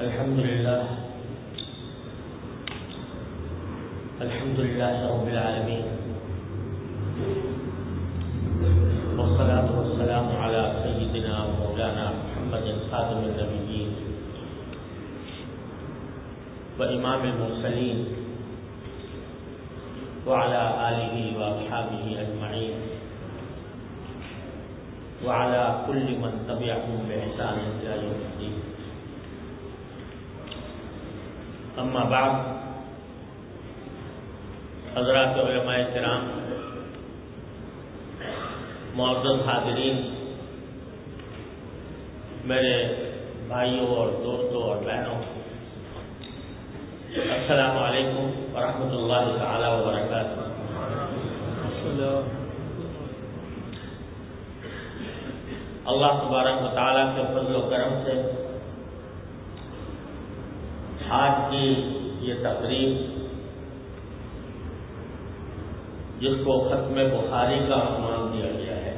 الحمد لله. الحمد لله رب العالمين. والصلاة والسلام على سيدنا ومولانا محمد خاتم النبيين وإمام المرسلين وعلى آله وأصحابه أجمعين. وعلى كل من تبعهم بإحسان إلى يوم الدين. اما بعد، حضرات علماء کرام، معزز حاضرین، میرے بھائیوں اور دوستوں اور بہنوں، السلام علیکم ورحمۃ اللہ تعالی وبرکاتہ۔ اللہ تبارک مطالعہ کے فضل و کرم سے آج کی یہ تقریب جس کو ختم بخاری کا عنوان دیا گیا ہے۔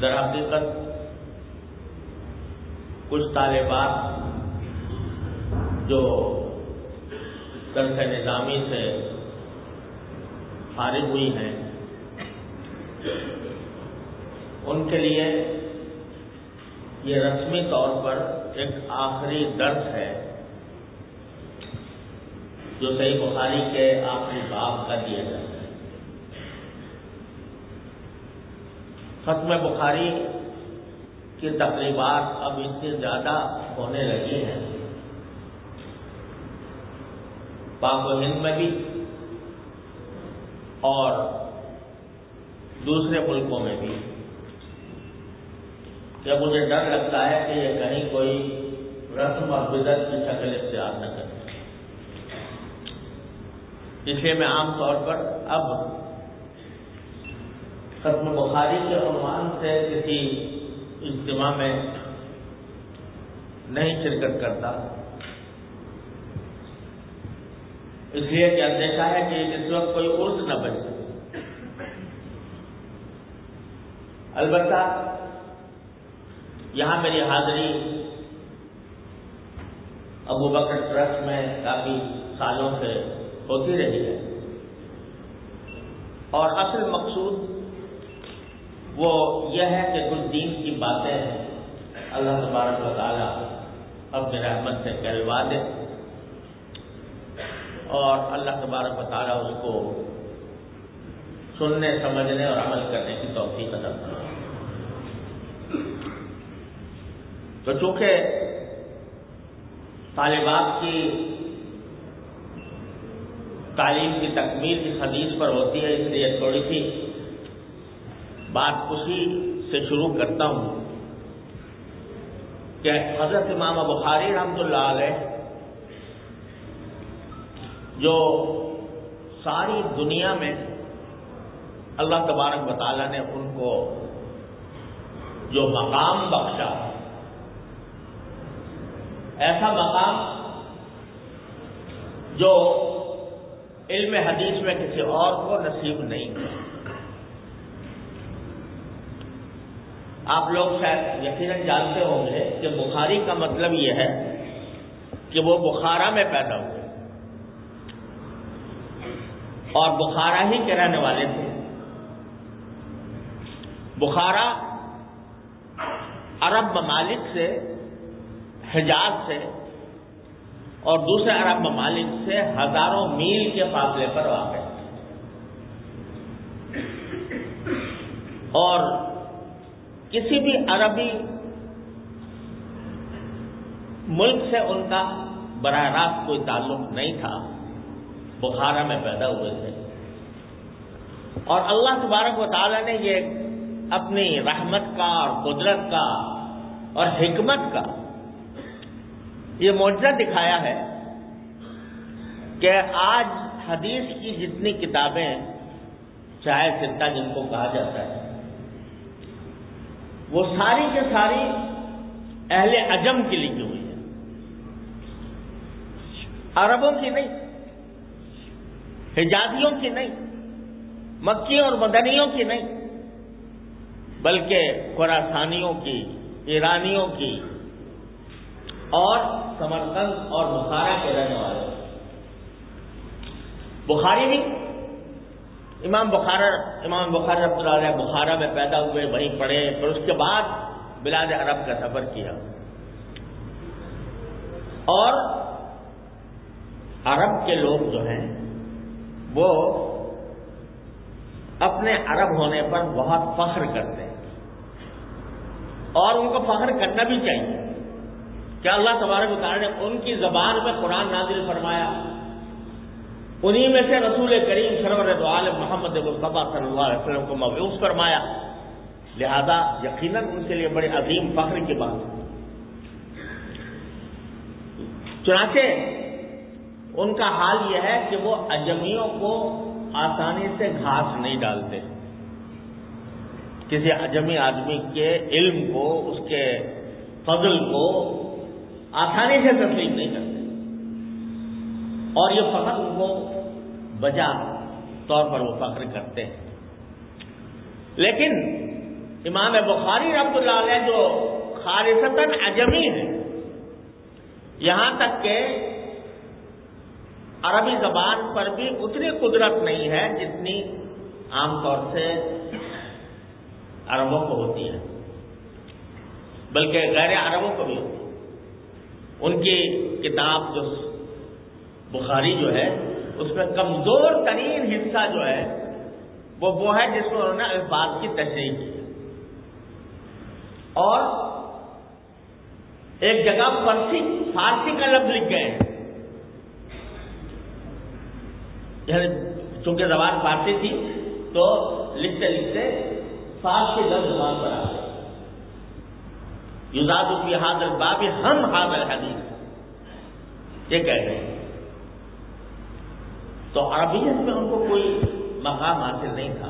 در حقیقت کچھ طالبات جو درس نظامی سے فارغ ہوئی ہیں، ان کے لیے یہ رسمی طور پر ایک آخری درس ہے جو صحیح بخاری کے آخری باب کا دیا جاتا ہے۔ ختم بخاری کی تقریبات اب اتنی زیادہ ہونے لگی ہیں۔ پاک و ہند میں بھی اور دوسرے ملکوں میں بھی۔ کہ مجھے ڈر لگتا ہے کہ یہ کہیں کوئی رسم اور بدت کی شکل اختیار نہ کرے۔ اس لیے میں عام طور پر اب ختم بخاری کے عنوان سے کسی اجتماع میں نہیں شرکت کرتا۔ اس لیے کہ اندیشہ ہے کہ اس وقت کوئی عرض نہ بچے البتہ یہاں میری حاضری ابو بکر ٹرسٹ میں کافی سالوں سے ہوتی رہی ہے۔ اور اصل مقصود وہ یہ ہے کہ کچھ دین کی باتیں اللہ تبارک و تعالیٰ اپنے رحمت سے کہلوا دے اور اللہ تبارک و تعالیٰ اس کو سننے، سمجھنے اور عمل کرنے کی توفیق ادا کرے تو چونکہ طالبات کی تعلیم کی تکمیل اس حدیث پر ہوتی ہے، اس لیے تھوڑی سی بات اسی سے شروع کرتا ہوں کہ حضرت امام بخاری رحمۃ اللہ علیہ جو ساری دنیا میں اللہ تبارک مطالعہ نے ان کو جو مقام بخشا ایسا مقام جو علم حدیث میں کسی اور کو نصیب نہیں ہوا آپ لوگ شاید یقیناً جانتے ہوں گے کہ بخاری کا مطلب یہ ہے کہ وہ بخارا میں پیدا ہوئے اور بخارا ہی کے رہنے والے تھے۔ بخارا عرب ممالک سے حجاز سے اور دوسرے عرب ممالک سے ہزاروں میل کے فاصلے پر واقع۔ اور کسی بھی عربی ملک سے ان کا براہ راست کوئی تعلق نہیں تھا، بخارا میں پیدا ہوئے تھے۔ اور اللہ تبارک و تعالیٰ نے یہ اپنی رحمت کا اور قدرت کا اور حکمت کا یہ معجزہ دکھایا ہے کہ آج حدیث کی جتنی کتابیں چاہے ستا جن کو کہا جاتا ہے، وہ ساری کے ساری اہل عجم کی لکھی ہوئی ہے عربوں کی نہیں، حجازیوں کی نہیں، مکیوں اور مدنیوں کی نہیں، بلکہ خوراسانیوں کی، ایرانیوں کی اور سمرکند اور بخارا کے رہنے والے بخاری بھی امام بخارا، امام بخار رحمۃ اللہ علیہ بخارا میں پیدا ہوئے، وہیں پڑھے، پھر اس کے بعد بلاد عرب کا سفر کیا۔ اور عرب کے لوگ جو ہیں، وہ اپنے عرب ہونے پر بہت فخر کرتے ہیں۔ اور ان کو فخر کرنا بھی چاہیے۔ کیا اللہ تبارک تعالیٰ نے ان کی زبان میں قرآن نازل فرمایا؟ انہی میں سے رسول کریم سرور عالم محمد مصطفیٰ صلی اللہ علیہ وسلم کو مبوس فرمایا۔ لہذا یقیناً ان کے لیے بڑے عظیم فخر کی بات۔ چنانچہ ان کا حال یہ ہے کہ وہ اجمیوں کو آسانی سے گھاس نہیں ڈالتے۔ کسی اجمی آدمی کے علم کو، اس کے فضل کو آسانی سے تسلیم نہیں کرتے۔ اور یہ فخر ان کو بجا طور پر وہ فخر کرتے ہیں۔ لیکن امام بخاری رحمت اللہ علیہ جو خالصتاً اجمی ہے یہاں تک کہ عربی زبان پر بھی اتنی قدرت نہیں ہے جتنی عام طور سے عربوں کو ہوتی ہے۔ بلکہ غیر عربوں کو بھی ہوتی ہے۔ ان کی کتاب جو بخاری جو ہے، اس میں کمزور ترین حصہ جو ہے، وہ وہ ہے جس میں انہوں نے الفاظ کی تشریح کی۔ اور ایک جگہ فرسی فارسی کا لفظ لکھ گئے یعنی چونکہ زبان فارسی تھی، تو لکھتے لکھتے فارسی لفظ زبان پر آ گئے یوزاد کی حاضر بابی ہم حاضر حدیث یہ کہہ رہے ہیں. تو عربیت میں ان کو کوئی مقام حاصل نہیں تھا.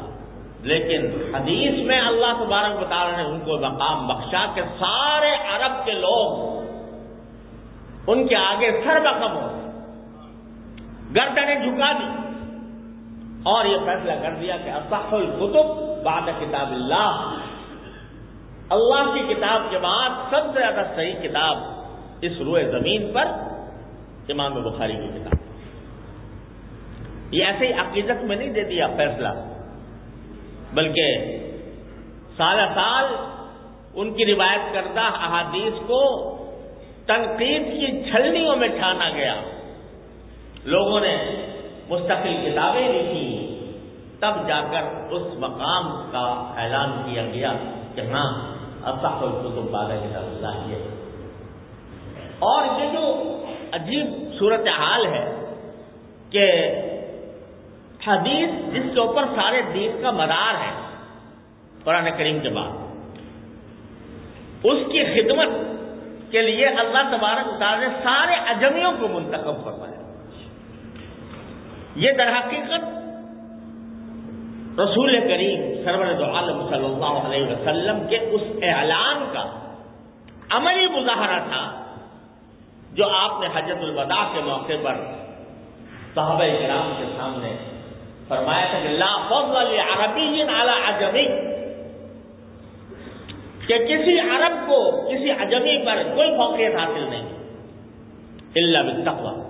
لیکن حدیث میں اللہ تبارک بطالہ نے ان کو مقام بخشا کہ سارے عرب کے لوگ ان کے آگے سر رقم ہو گردنیں جھکا دی. اور یہ فیصلہ کر دیا کہ اصح القتب بعد کتاب اللہ. اللہ کی کتاب کے بعد سب سے زیادہ صحیح کتاب اس روئے زمین پر امام بخاری کی کتاب۔ یہ ایسے ہی عقیدت میں نہیں دے دیا فیصلہ، بلکہ سال سال ان کی روایت کردہ احادیث کو تنقید کی چھلنیوں میں ٹھانا گیا۔ لوگوں نے مستقل کتابیں لکھی، تب جا کر اس مقام کا اعلان کیا گیا کہ ہاں اصح القتب بادہ کتاب اللہ یہ اور یہ جو عجیب صورت حال ہے کہ حدیث جس کے اوپر سارے دین کا مدار ہے، قرآن کریم کے بعد، اس کی خدمت کے لیے اللہ تبارک تعالیٰ نے سارے اجمیوں کو منتخب فرمایا۔ یہ در حقیقت رسول کریم سرور عالم صلی اللہ علیہ وسلم کے اس اعلان کا عملی مظاہرہ تھا جو آپ نے حجت الوداع کے موقع پر صحابہ کرام کے سامنے فرمایا تھا کہ لا فضل عربی اعلی اجمی کہ کسی عرب کو، کسی اجمی پر کوئی فوقیت حاصل نہیں اللہ بالتقوی۔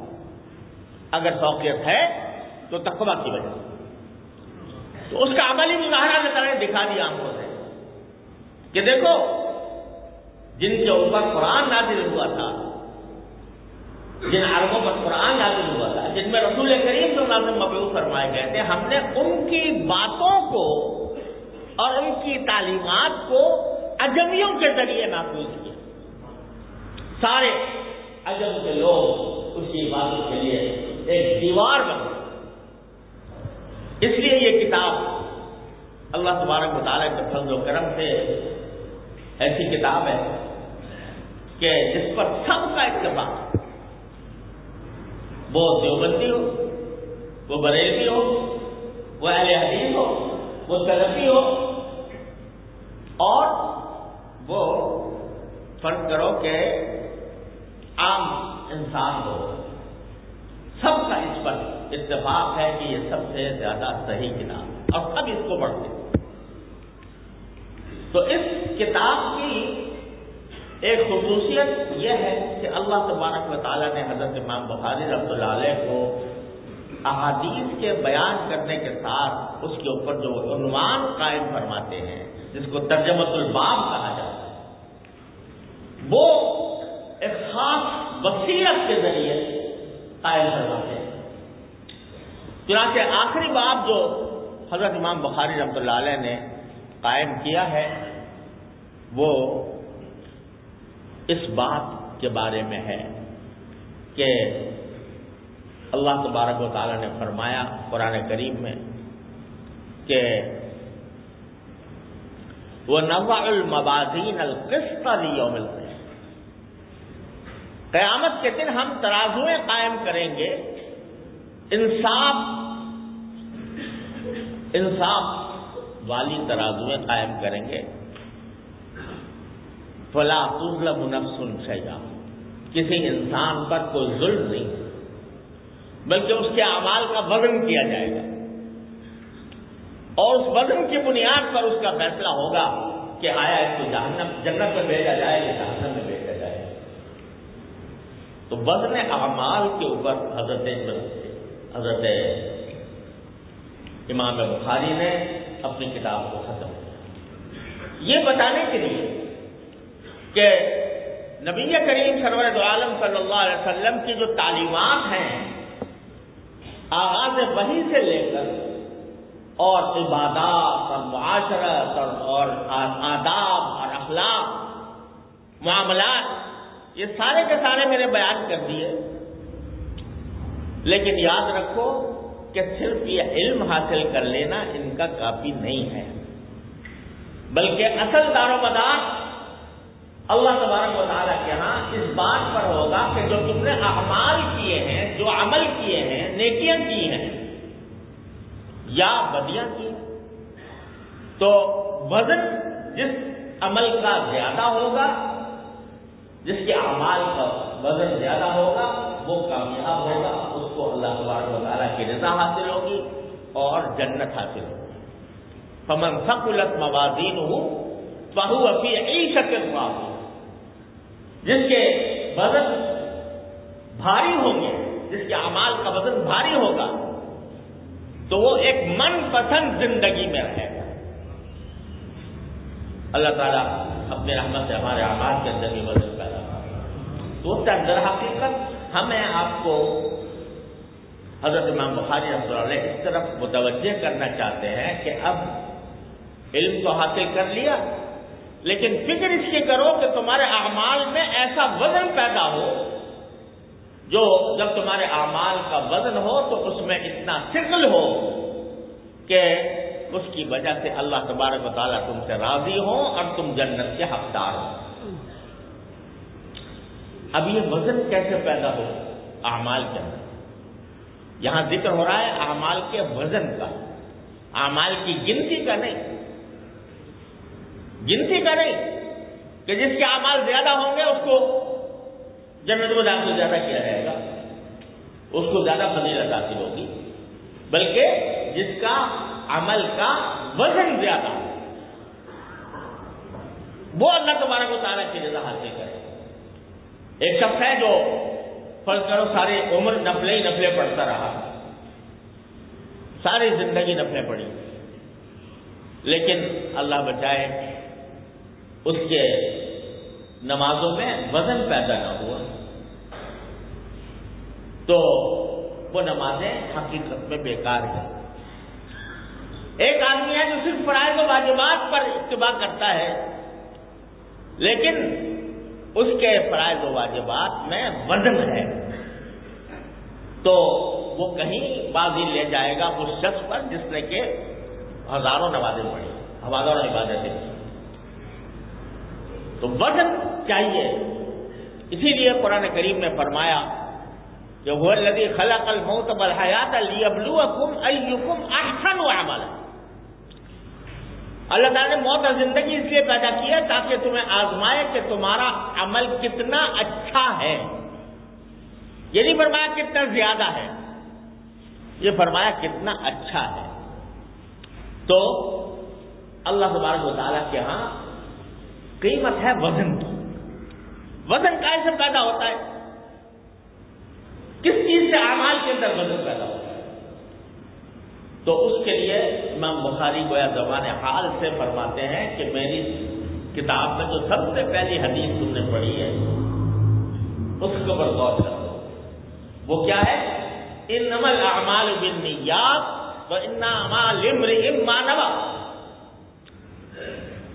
اگر فوقیت ہے تو تقوی کی وجہ۔ سے تو اس کا عملی مظاہرہ اللہ تعالیٰ نے دکھا دیا آنکھوں سے کہ دیکھو، جن کے اوپر قرآن نازل ہوا تھا، جن عربوں پر قرآن نازل ہوا تھا، جن میں رسول کریم صلی اللہ علیہ وسلم مبعوث فرمائے گئے تھے، ہم نے ان کی باتوں کو اور ان کی تعلیمات کو اجمیوں کے ذریعے محفوظ کیا۔ سارے اجم کے لوگ اس کی عبادت کے لیے ایک دیوار بن اس لیے یہ کتاب اللہ تبارک مطالعہ کے فضل و کرم سے ایسی کتاب ہے کہ جس پر سب کا اتفاق وہ دیوبندی ہو، وہ بریلی ہو، وہ اہل حدیث ہو، وہ ترقی ہو، اور وہ فرض کرو کہ عام انسان ہو۔ سب کا اس پر اتفاق ہے کہ یہ سب سے زیادہ صحیح کتاب اور سب اس کو پڑھتے تو اس کتاب کی ایک خصوصیت یہ ہے کہ اللہ تبارک و تعالیٰ نے حضرت امام بخاری رحمۃ اللہ علیہ کو احادیث کے بیان کرنے کے ساتھ اس کے اوپر جو عنوان قائم فرماتے ہیں، جس کو ترجمت الباب کہا جاتا ہے، وہ ایک خاص بصیرت کے ذریعے قائم فرماتے ہیں۔ چنانچہ آخری باب جو حضرت امام بخاری رحمۃ اللہ علیہ نے قائم کیا ہے، وہ اس بات کے بارے میں ہے کہ اللہ تبارک و تعالیٰ نے فرمایا قرآن کریم میں کہ وہ نوا المبادین القسط۔ یوم قیامت کے دن ہم ترازویں قائم کریں گے، انصاف انصاف والی ترازویں قائم کریں گے۔ فلا تظلم نفس شیئا کسی انسان پر کوئی ظلم نہیں، بلکہ اس کے اعمال کا وزن کیا جائے گا۔ اور اس وزن کی بنیاد پر اس کا فیصلہ ہوگا کہ آیا اس کو جہنم، جنت میں بھیجا جائے یا جہنم میں بھیجا جائے۔ تو وزن اعمال کے اوپر حضرت حضرت امام بخاری نے اپنی کتاب کو ختم کیا۔ یہ بتانے کے لیے کہ نبی کریم سرور عالم صلی اللہ علیہ وسلم کی جو تعلیمات ہیں، آغاز وہی سے لے کر اور عبادات اور معاشرت اور اور آداب اور اخلاق، معاملات، یہ سارے کے سارے میں نے بیان کر دیے۔ لیکن یاد رکھو کہ صرف یہ علم حاصل کر لینا ان کا کافی نہیں ہے۔ بلکہ اصل دار و مدار اللہ تبارک و تعالیٰ کے ہاں اس بات پر ہوگا کہ جو تم نے اعمال کیے ہیں، جو عمل کیے ہیں، نیکیاں کی ہیں، یا بدیاں کی ہیں، تو وزن جس عمل کا زیادہ ہوگا جس کے اعمال کا وزن زیادہ ہوگا، وہ کامیاب ہوگا، اس کو اللہ تبارک و تعالیٰ کی رضا حاصل ہوگی اور جنت حاصل ہوگی۔ فمن سکولت موازین ہوں بہو افی عیشت شکل جس کے وزن بھاری ہوں گے، جس کے امال کا وزن بھاری ہوگا، تو وہ ایک من پسند زندگی میں رہے گا۔ اللہ تعالیٰ اپنے رحمت سے ہمارے آباد کے اندر بھی وزن تو در حقیقت ہمیں آپ کو حضرت امام بخاری رحمۃ اللہ اس طرف متوجہ کرنا چاہتے ہیں کہ اب علم تو حاصل کر لیا، لیکن فکر اس کی کرو کہ تمہارے اعمال میں ایسا وزن پیدا ہو، جو جب تمہارے اعمال کا وزن ہو تو اس میں اتنا سکل ہو کہ اس کی وجہ سے اللہ تبارک و تعالیٰ تم سے راضی ہو اور تم جنت کے حقدار ہو اب یہ وزن کیسے پیدا ہو اعمال کے اندر۔ یہاں ذکر ہو رہا ہے اعمال کے وزن کا۔ اعمال کی گنتی کا نہیں۔ گنتی کریں کہ جس کے اعمال زیادہ ہوں گے اس کو جنت میں داخل زیادہ کیا جائے گا۔ اس کو زیادہ فضیلت حاصل ہوگی۔ بلکہ جس کا عمل کا وزن زیادہ وہ اللہ تمہارا کو تعالیٰ کی رضا حاصل کرے۔ ایک شخص ہے جو فرض کرو ساری عمر نفلے ہی نفلے پڑھتا رہا۔ ساری زندگی نفلیں پڑی لیکن اللہ بچائے اس کے نمازوں میں وزن پیدا نہ ہوا۔ تو وہ نمازیں حقیقت میں بیکار ہیں۔ ایک آدمی ہے جو صرف فرائض و واجبات پر اتباع کرتا ہے، لیکن اس کے فرائض و واجبات میں وزن ہے۔ تو وہ کہیں بازی لے جائے گا اس شخص پر جس نے کہ ہزاروں نمازیں پڑھی، ہزاروں عبادتیں تو وزن چاہیے۔ اسی لیے قرآن کریم نے فرمایا کہ وہ لدی خلق الموت بلحیات لیبلو کم ایکم احسن عمل اللہ تعالیٰ نے موت اور زندگی اس لیے پیدا کی ہے تاکہ تمہیں آزمائے کہ تمہارا عمل کتنا اچھا ہے۔ یہ نہیں فرمایا کتنا زیادہ ہے، یہ فرمایا کتنا اچھا ہے۔ تو اللہ تبارک و تعالیٰ کے ہاں قیمت ہے وزن کی۔ وزن کیسے پیدا ہوتا ہے۔ کس چیز سے اعمال کے اندر وزن پیدا ہوتا ہے؟ تو اس کے لیے امام بخاری گویا زبان حال سے فرماتے ہیں کہ میری کتاب میں جو سب سے پہلی حدیث تم نے پڑھی ہے، اس کے اوپر غور کر۔ وہ کیا ہے؟ ان نمل اعمال بن یاد و ان مانوا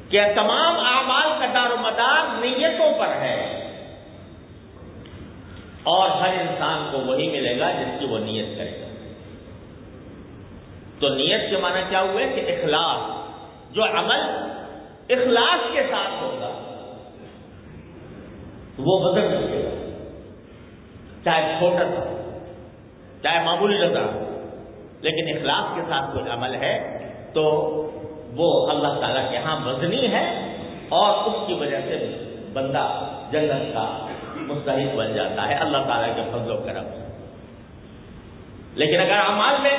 کہ تمام اعمال کا دار و مدار نیتوں پر ہے۔ اور ہر انسان کو وہی ملے گا جس کی وہ نیت کرے گا۔ تو نیت کے معنی کیا ہوئے کہ اخلاص، جو عمل اخلاص کے ساتھ ہوگا، وہ بدل سکے گا۔ چاہے چھوٹا تھا، چاہے معمولی لگا لیکن اخلاص کے ساتھ کوئی عمل ہے، تو وہ اللہ تعالیٰ کے ہاں وزنی ہے اور اس کی وجہ سے بندہ جنت کا مستحق بن جاتا ہے، اللہ تعالیٰ کے فضل و کرم لیکن اگر امال میں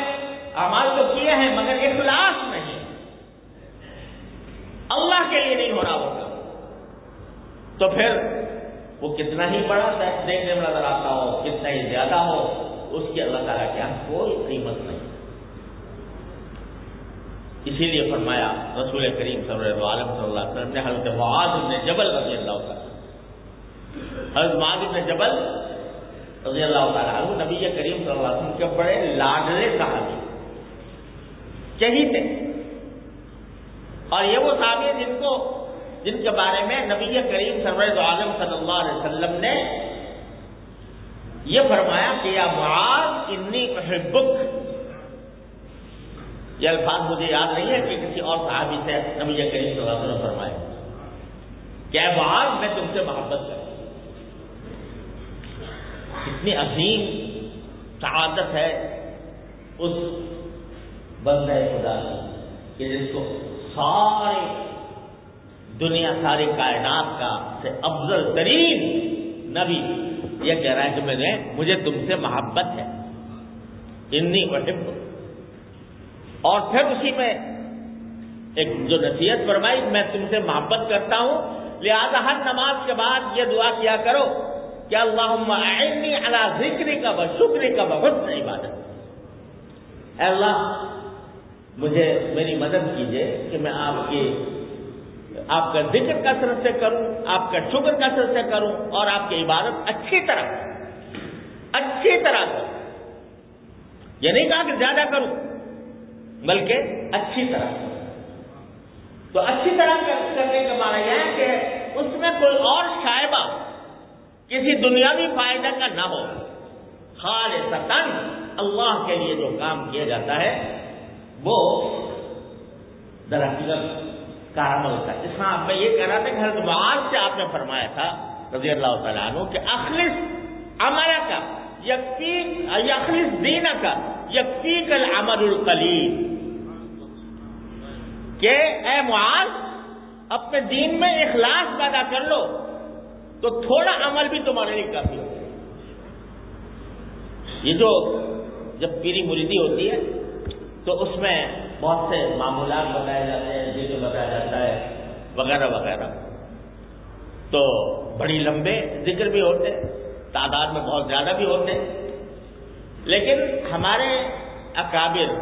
امال تو کیے ہیں، مگر اخلاص نہیں۔ اللہ کے لیے نہیں ہو رہا ہوگا۔ تو پھر وہ کتنا ہی بڑا دیکھنے میں نظر آتا ہو، کتنا ہی زیادہ ہو، اس کی اللہ تعالیٰ کے یہاں کوئی قیمت نہیں۔ اسی لیے فرمایا رسول کریم صلی اللہ صلی اللہ علیہ وسلم نے حضرت معاذ نے جبل رضی اللہ تعالیٰ حضرت معاذ نے جبل رضی اللہ تعالیٰ نبی کریم صلی اللہ علیہ وسلم کے بڑے لاڈلے صحابی چہی تھے اور یہ وہ صحابی جن کو جن کے بارے میں نبی کریم سرور عالم صلی اللہ علیہ وسلم نے یہ فرمایا کہ یا معاذ انی احبک۔ یہ الفاظ مجھے یاد نہیں ہے کہ کسی اور صحابی سے نبی کریم صلی اللہ علیہ وسلم فرمایا کہ معاذ، میں تم سے محبت کروں۔ اتنی عظیم سعادت ہے اس بندہ خدا کہ جس کو سارے دنیا ساری کائنات کا سے افضل ترین نبی یہ کہہ رہا ہے کہ میں نے، مجھے تم سے محبت ہے، انی وحب اور پھر اسی میں ایک جو نصیحت فرمائی، میں تم سے محبت کرتا ہوں۔ لہذا ہر نماز کے بعد یہ دعا کیا کرو کہ اللہ علی ذکری کا شکری کا بہت عبادت۔ اے اللہ مجھے میری مدد کیجیے کہ میں آپ کی آپ کا ذکر کثرت سے کروں، آپ کا شکر کثرت سے کروں اور آپ کی عبادت اچھی طرح اچھی طرح کروں۔ یہ نہیں کہا کہ زیادہ کروں، بلکہ اچھی طرح تو اچھی طرح کرنے کا مانا یہ ہے کہ اس میں کوئی اور شائبہ کسی دنیاوی فائدہ کا نہ ہو۔ خالص اللہ کے لیے جو کام کیا جاتا ہے وہ درحقیقت کارمل کا اس میں میں یہ کہہ رہا تھا کہ حضرت معاذ سے آپ نے فرمایا تھا رضی اللہ تعالیٰ عنہ کہ اخلص عمل کا یقین اخلص کا یقین کل امر القلیل۔ کہ اے معاذ، اپنے دین میں اخلاص پیدا کر لو، تو تھوڑا عمل بھی تمہارے لیے کافی ہو۔ یہ جو جب پیری مریدی ہوتی ہے تو اس میں بہت سے معمولات بتائے جاتے ہیں جی ذکر بتایا جاتا ہے، وغیرہ وغیرہ۔ تو بڑی لمبے ذکر بھی ہوتے تعداد میں بہت زیادہ بھی ہوتے لیکن ہمارے اکابر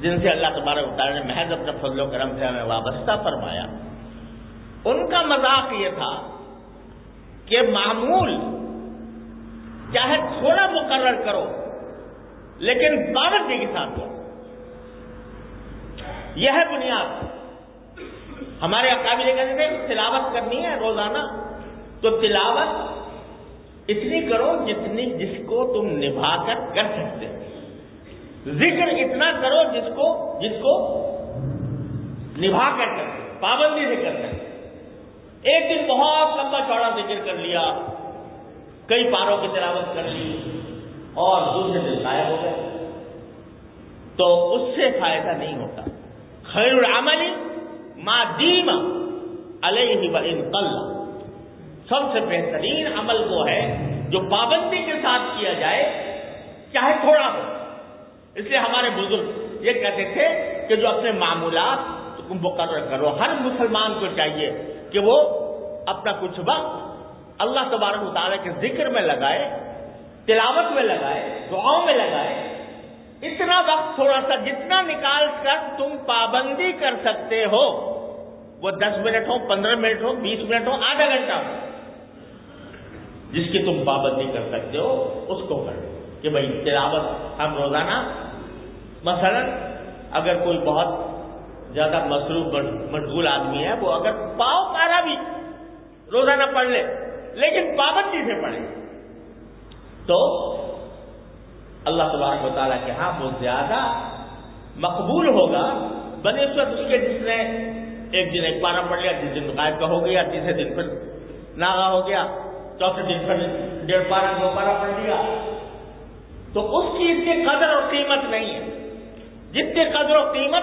جن سے اللہ تبارک تعالیٰ نے محض اپنے فضل و کرم سے ہمیں وابستہ فرمایا، ان کا مذاق یہ تھا کہ معمول چاہے تھوڑا مقرر کرو لیکن پابندی کے ساتھ ہو یہ ہے بنیاد۔ ہمارے قابل کہتے تھے تلاوت کرنی ہے، روزانہ۔ تو تلاوت اتنی کرو جتنی جس کو تم نبھا کر کر سکتے ذکر اتنا کرو جس کو جس کو نبھا کر کر۔ پابندی سے کر سکتے ایک دن بہت لمبا چوڑا ذکر کر لیا۔ کئی پاروں کی تلاوت کر لی۔ اور دوسرے دن غائب ہو گئے۔ تو اس سے فائدہ نہیں ہوتا۔ خیر العملی ما دیم علیہ و انقل سب سے بہترین عمل وہ ہے جو پابندی کے ساتھ کیا جائے، چاہے تھوڑا ہو۔ اس لیے ہمارے بزرگ یہ کہتے تھے کہ جو اپنے معمولات مقرر کرو۔ ہر مسلمان کو چاہیے کہ وہ اپنا کچھ وقت اللہ تبارک مطالعہ کے ذکر میں لگائے۔ تلاوت میں لگائے، دعاؤں میں لگائے۔ اتنا وقت تھوڑا سا جتنا نکال کر تم پابندی کر سکتے ہو، وہ دس منٹ ہو، پندرہ منٹ ہو، بیس منٹ ہو، آدھا گھنٹہ ہو۔ جس کی تم پابندی کر سکتے ہو، اس کو کر۔ کہ بھائی، تلاوت ہم روزانہ، مثلا اگر کوئی بہت زیادہ مصروف مشغول آدمی ہے، وہ اگر پاؤ پارا بھی روزانہ پڑھ لے، لیکن پابندی سے پڑھے۔ تو اللہ تبارک و تعالیٰ کے ہاں وہ زیادہ مقبول ہوگا۔ بنے اس اس کے جس نے ایک دن ایک پارا پڑھ لیا جس دن غائب کا ہو گیا، تیسرے دن پھر ناغا ہو گیا، چوتھے دن پھر ڈیڑھ پارا دو پارا پڑھ لیا۔ تو اس کی اتنی قدر اور قیمت نہیں ہے۔ جتنی قدر و قیمت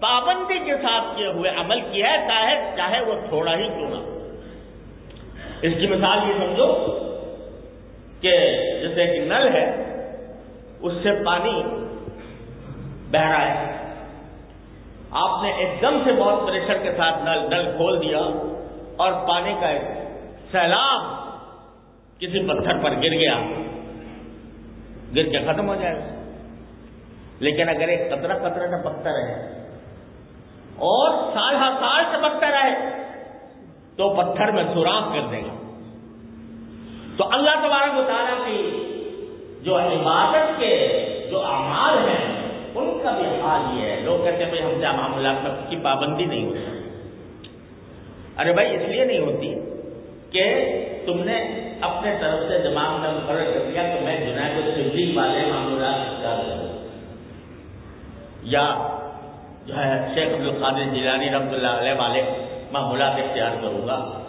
پابندی کے ساتھ کیے ہوئے عمل کیا ہے، چاہے چاہے وہ تھوڑا ہی کیوں نہ اس کی مثال یہ سمجھو کہ جیسے کہ نل ہے، اس سے پانی بہ رہا ہے آپ نے ایک دم سے بہت پریشر کے ساتھ نل نل کھول دیا اور پانی کا ایک سیلاب کسی پتھر پر گر گیا۔ گر کے ختم ہو جائے۔ گا لیکن اگر ایک قطرہ قطرہ ٹپکتا رہے اور سال ہر سال ٹپکتا رہے، تو پتھر میں سوراخ کر دے گا تو اللہ تبارک و تعالیٰ کی جو عبادت کے جو اعمال ہیں، ان کا بھی حال یہ ہے۔ لوگ کہتے ہیں، بھائی، ہم سے معاملات کی پابندی نہیں ہوتی۔ ارے بھائی، اس لیے نہیں ہوتی کہ تم نے اپنے طرف سے دماغ میں مقرر کر دیا کہ میں جنید والے معمولات اختیار کروں یا جو ہے، شیخ عبد القادر جیلانی رحمۃ اللہ علیہ والے معمولات اختیار کروں گا۔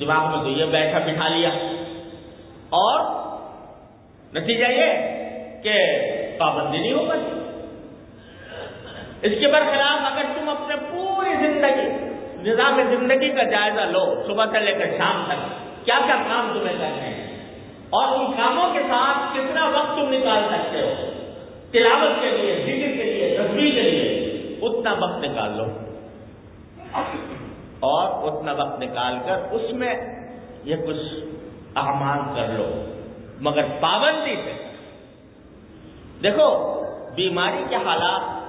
دماغ میں تو یہ بیٹھا، بٹھا لیا۔ اور نتیجہ یہ کہ پابندی نہیں ہو پاتی۔ اس کے برخلاف اگر تم اپنے پوری زندگی، نظام زندگی کا جائزہ لو، صبح سے لے کر شام تک، کیا کیا کام تمہیں کرنے ہیں؟ اور ان کاموں کے ساتھ کتنا وقت تم نکال سکتے ہو؟ تلاوت کے لیے، ذکر کے لیے تصویر کے لیے، اتنا وقت نکال لو۔ اور اتنا وقت نکال کر اس میں یہ کچھ اعمال کر لو۔ مگر پابندی سے۔ دیکھو، بیماری کے حالات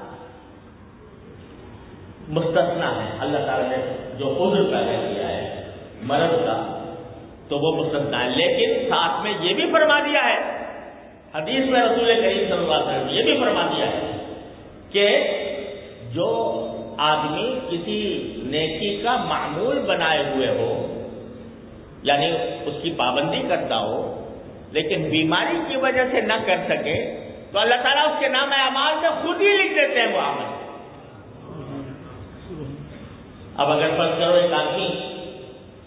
مستثنا ہے اللہ تعالی نے جو عذر پیدا کیا ہے مرض کا، تو وہ مستثنا ہے۔ لیکن ساتھ میں یہ بھی فرما دیا ہے، حدیث میں رسول کریم صلی اللہ علیہ وسلم یہ بھی فرما دیا ہے کہ جو آدمی کسی نیکی کا معمول بنائے ہوئے ہو یعنی اس کی پابندی کرتا ہو، لیکن بیماری کی وجہ سے نہ کر سکے، تو اللہ تعالیٰ اس کے نام اعمال میں خود ہی لکھ دیتے ہیں وہ عمل۔ اب اگر فرض کرو ایک آدمی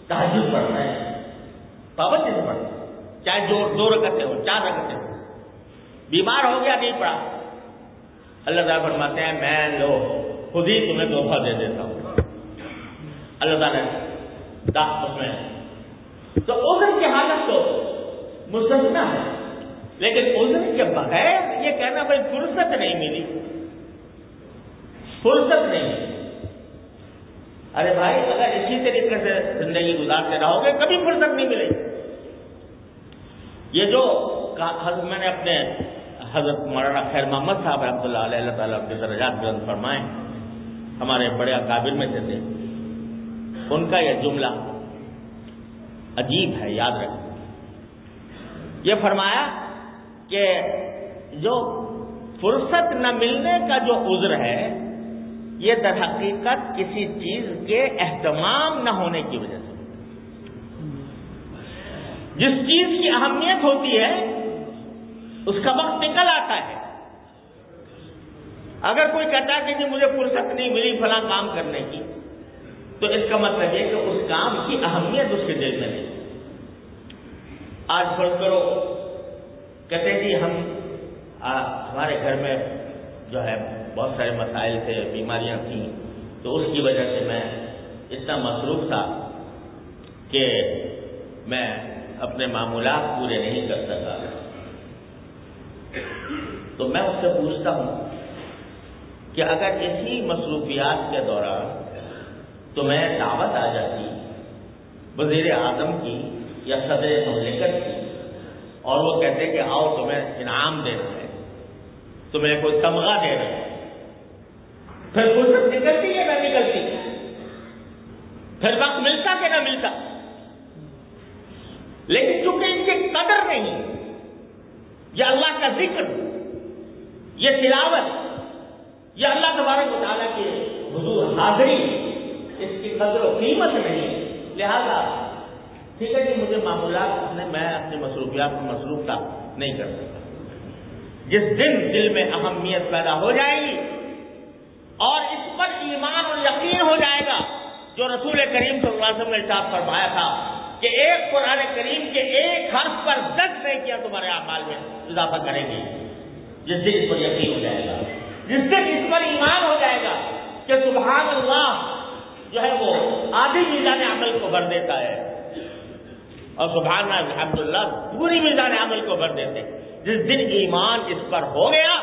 تحجد پڑھ رہے پابندی سے پڑھ چاہے جو دو رکھتے ہو چار رکھتے ہو بیمار ہو گیا، نہیں پڑا اللہ تعالیٰ فرماتے ہیں، میں لو، خود ہی تمہیں تحفہ دے دیتا ہوں۔ اللہ تعالیٰ اس میں تو عذر کی حالت تو مستثنا ہے۔ لیکن عذر کے بغیر یہ کہنا بھائی فرصت نہیں ملی۔ فرصت نہیں۔ ملی ارے بھائی، اگر اسی طریقے سے زندگی گزارتے رہو گے، کبھی فرصت نہیں ملے۔ یہ جو میں نے اپنے حضرت مولانا خیر محمد صاحب رحمۃ اللہ علیہ اللہ تعالیٰ کے درجات گرند فرمائے، ہمارے بڑے اکابر میں سے تھے۔ ان کا یہ جملہ عجیب ہے، یاد رکھ یہ فرمایا کہ جو فرصت نہ ملنے کا جو عذر ہے، یہ در حقیقت کسی چیز کے اہتمام نہ ہونے کی وجہ سے۔ جس چیز کی اہمیت ہوتی ہے، اس کا وقت نکل آتا ہے۔ اگر کوئی کہتا ہے کہ جی مجھے فرصت نہیں ملی فلاں کام کرنے کی، تو اس کا مطلب یہ کہ اس کام کی اہمیت اس کے دل میں نہیں۔ آج فرض کرو۔ کہتے جی ہم ہمارے گھر میں جو ہے بہت سارے مسائل تھے، بیماریاں تھیں۔ تو اس کی وجہ سے میں اتنا مصروف تھا کہ میں اپنے معمولات پورے نہیں کر سکا۔ تو میں اس سے پوچھتا ہوں کہ اگر اسی مصروفیات کے دوران تو میں دعوت آ جاتی وزیر اعظم کی یا صدر مملکت کی۔ اور وہ کہتے کہ آؤ تمہیں انعام دینا ہے تمہیں کوئی تمغہ دینا ہے پھر فرصت نکلتی ہے نہ نکلتی؟ پھر وقت ملتا کہ نہ ملتا؟ لیکن چونکہ ان کی قدر نہیں یہ اللہ کا ذکر یہ تلاوت یہ اللہ تبارک تعالیٰ کے حضور حاضری اس کی قدر و قیمت نہیں لہذا ٹھیک ہے کہ مجھے معمولات میں اپنی مصروفیات میں مصروف نہیں کر سکتا۔ جس دن دل میں اہمیت پیدا ہو جائے گی اور اس پر ایمان اور یقین ہو جائے گا، جو رسول کریم صلی اللہ علیہ وسلم نے ارشاد فرمایا تھا کہ ایک قرآن کریم کے ایک حرف پر دس نہیں کیا تمہارے اعمال میں اضافہ کریں گے جس دن اس پر یقین ہو جائے گا۔ جس دن اس پر ایمان ہو جائے گا کہ سبحان اللہ جو ہے وہ آدھی میزان عمل کو بھر دیتا ہے۔ اور سبحان الحمد اللہ پوری میزان عمل کو بھر دیتے جس دن ایمان اس پر ہو گیا،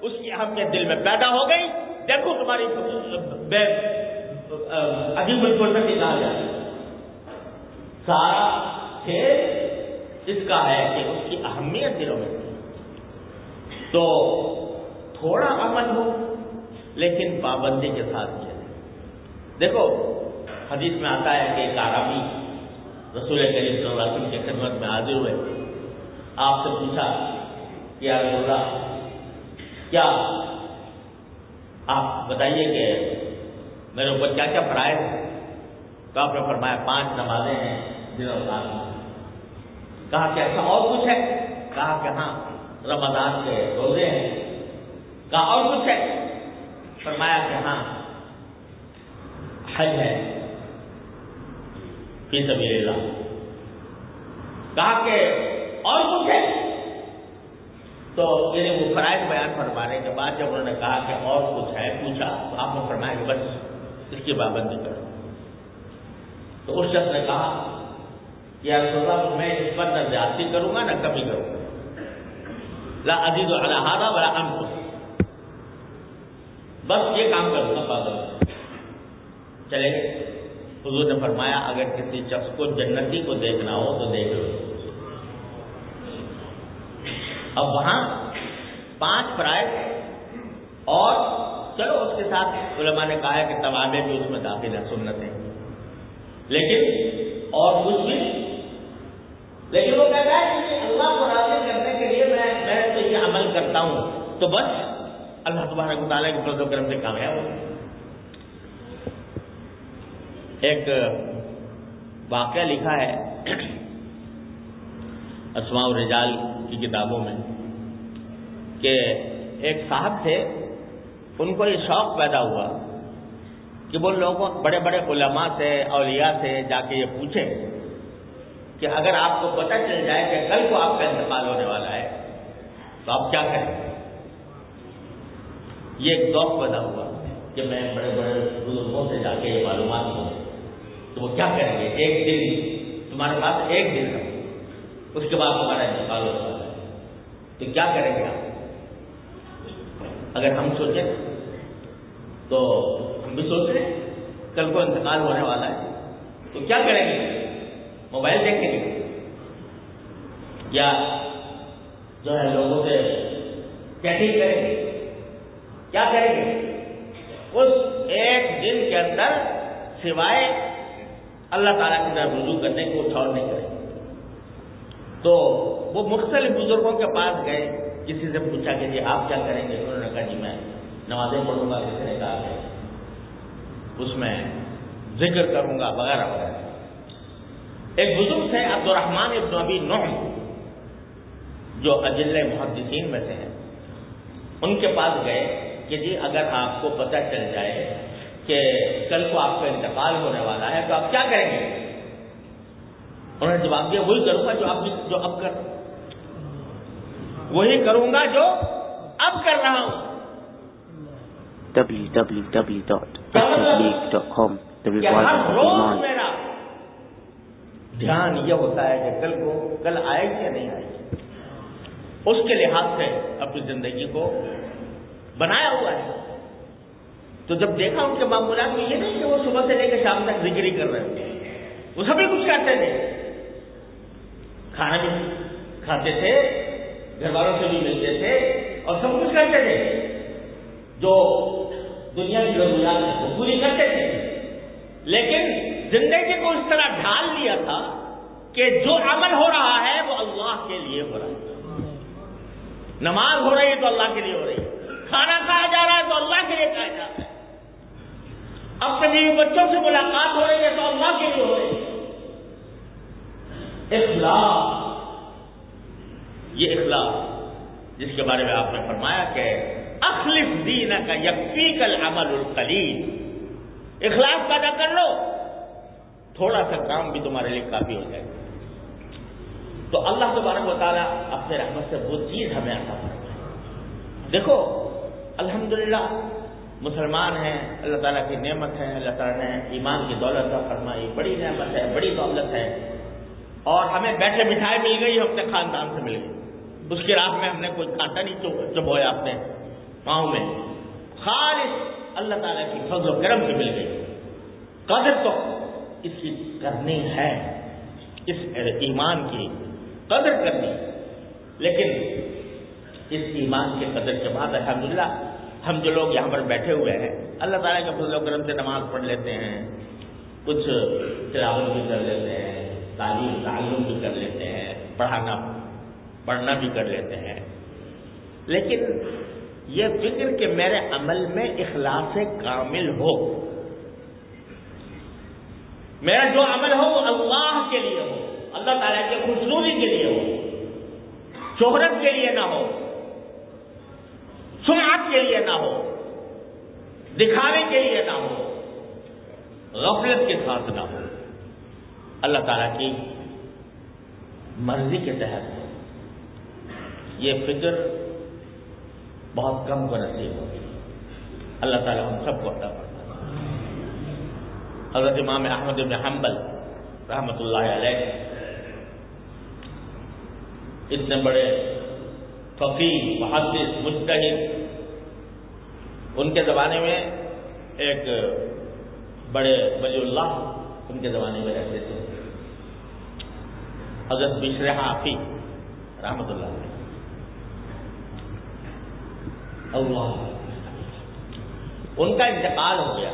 اس کی اہمیت دل میں پیدا ہو گئی۔ دیکھو تمہاری عجیب الفرصت کہا جائے سارا کھیل اس کا ہے کہ اس کی اہمیت دلوں میں۔ تو تھوڑا عمل ہو، لیکن پابندی کے ساتھ کیا دیکھو، حدیث میں آتا ہے کہ ایک آرامی رسول کریم صلی اللہ علیہ وسلم کی خدمت میں حاضر ہوئے۔ آپ سے پوچھا کہ اللہ، کیا آپ بتائیے کہ میرے اوپر کیا کیا فرائض تو آپ نے فرمایا پانچ نمازیں ہیں دنوں رات۔ کہا کہ ایسا اور کچھ ہے؟ کہا کہ ہاں رمضان کے روزے ہیں۔ کہا اور کچھ ہے؟ فرمایا کہ ہاں حج ہے۔ فی سبیل اللہ۔ کہا کہ اور کچھ ہے؟ تو یعنی وہ فرائض بیان فرمانے کے بعد جب انہوں نے کہا کہ اور کچھ ہے، پوچھا، تو آپ نے فرمایا کہ بس اس کی پابندی کرو۔ تو اس شخص نے کہا کہ اللہ، میں اس پر نہ زیادتی کروں گا، نہ کمی کروں گا۔ لا عزیز الحادہ بڑا ام بس یہ کام کروں گا پابند چلے گئے۔ حضور نے فرمایا، اگر کسی شخص کو جنتی کو دیکھنا ہو تو دیکھ لو۔ اب وہاں پانچ فرائض اور چلو اس کے ساتھ علماء نے کہا ہے کہ توابے بھی اس میں داخل ہے سنت ہے لیکن اور کچھ بھی۔ لیکن وہ کہتا ہے کہ اللہ کو راضی کرنے کے لیے میں میں تو یہ عمل کرتا ہوں۔ تو بس اللہ تبارک مطالعہ کے فضل و کرم سے کامیاب ہو۔ ایک واقعہ لکھا ہے اسماء الرجال کی کتابوں میں کہ ایک صاحب تھے، ان کو یہ شوق پیدا ہوا کہ وہ لوگوں، بڑے بڑے علماء سے، اولیاء سے جا کے یہ پوچھیں کہ اگر آپ کو پتہ چل جائے کہ کل کو آپ کا انتقال ہونے والا ہے، تو آپ کیا کریں؟ یہ ایک ذوق پیدا ہوا کہ میں بڑے بڑے بزرگوں سے جا کے یہ معلومات ہوں۔ تو وہ کیا کریں گے؟ ایک دن تمہارے پاس ایک دن ہے اس کے بعد تمہارا انتقال ہوتا ہے۔ تو کیا کریں گے آپ؟ اگر ہم سوچیں، تو ہم بھی سوچ رہے ہیں، کل کو انتقال ہونے والا ہے۔ تو کیا کریں گے؟ موبائل دیکھیں گے۔ یا جو ہے لوگوں سے چیٹنگ کریں گے۔ کیا کریں گے؟ اس ایک دن کے اندر سوائے اللہ تعالیٰ کی طرف رجوع کرنے کو چھوڑ نہیں کریں تو وہ مختلف بزرگوں کے پاس گئے، کسی سے پوچھا کہ جی آپ کیا کریں گے؟ انہوں نے کہا جی میں نمازیں پڑھوں گا کسی نے کہا کہ اس میں ذکر کروں گا، وغیرہ وغیرہ۔ ایک بزرگ تھے عبد الرحمان ابن ابی نوم جو اجل محدثین میں سے ہیں۔ ان کے پاس گئے کہ جی اگر آپ کو پتہ چل جائے کہ کل کو آپ کا انتقال ہونے والا ہے تو آپ کیا کریں گے؟ انہوں نے جواب دیا وہی کروں گا جو اب جو اب کر وہی کروں گا جو اب کر رہا ہوں۔ روز میرا دھیان یہ ہوتا ہے کہ کل کو کل آئے گی یا نہیں آئے گی؟ اس کے لحاظ سے اپنی زندگی کو بنایا ہوا ہے۔ تو جب دیکھا ان کے معمولات میں یہ نہیں کہ وہ صبح سے لے کے شام تک ذکری کر رہے وہ سبھی کچھ کرتے تھے۔ کھانا بھی کھاتے تھے، گھر والوں سے بھی ملتے تھے اور سب کچھ کرتے تھے۔ جو دنیا کی ضروریات ہے وہ پوری کرتے تھے۔ لیکن زندگی کو اس طرح ڈھال لیا تھا کہ جو عمل ہو رہا ہے، وہ اللہ کے لیے ہو رہا ہے۔ نماز ہو رہی ہے، تو اللہ کے لیے ہو رہی ہے۔ کھانا کھایا جا رہا ہے تو اللہ کے لیے کھایا جا رہا ہے اب کبھی بچوں سے ملاقات ہو رہی ہے تو اللہ کے لیے ہو رہی ہے اخلاق۔ یہ اخلاق جس کے بارے میں آپ نے فرمایا کہ اخلف دین کا یقی کل عمل الخلیل اخلاق پیدا کر لو، تھوڑا سا کام بھی تمہارے لیے کافی ہو جائے۔ تو اللہ تبارک و تعالیٰ اپنے رحمت سے وہ چیز ہمیں آتا دیکھو، الحمدللہ، مسلمان ہیں، اللہ تعالیٰ کی نعمت ہے، اللہ تعالیٰ نے ایمان کی دولت کا فرمائی، بڑی نعمت ہے، بڑی دولت ہے۔ اور ہمیں بیٹھے مٹھائی مل گئی اپنے خاندان سے مل گئی اس کی راہ میں ہم نے کوئی کانٹا نہیں چبویا اپنے پاؤں میں۔ خالص اللہ تعالیٰ کی فضل و کرم کی مل گئی۔ قدر تو اس کی کرنی ہے، اس ایمان کی قدر کرنی۔ لیکن اس ایمان کے قدر کے بعد الحمدللہ ہم جو لوگ یہاں پر بیٹھے ہوئے ہیں، اللہ تعالیٰ کے فضل و کرم سے نماز پڑھ لیتے ہیں، کچھ تلاوت بھی کر لیتے ہیں۔ تعلیم تعلم بھی کر لیتے ہیں، پڑھانا، پڑھنا بھی کر لیتے ہیں۔ لیکن یہ فکر کہ میرے عمل میں اخلاص کامل ہو۔ میرا جو عمل ہو وہ اللہ کے لیے ہو۔ اللہ تعالیٰ کے خوشنوری کے لیے ہو۔ شہرت کے لیے نہ ہو۔ سماعت کے لیے نہ ہو۔ دکھانے کے لیے نہ ہو۔ غفلت کے ساتھ نہ ہو۔ اللہ تعالیٰ کی مرضی کے تحت یہ فکر بہت کم کو نصیب ہوگی اللہ تعالیٰ ہم سب کو عطا کرتا حضرت امام احمد بن حنبل رحمت اللہ علیہ اتنے بڑے فقیر، محدث مستحد ان کے زمانے میں ایک بڑے ولی اللہ ان کے زمانے میں رہتے تھے۔ حضرت بشر حافی، رحمت اللہ اللہ۔ ان کا انتقال ہو گیا۔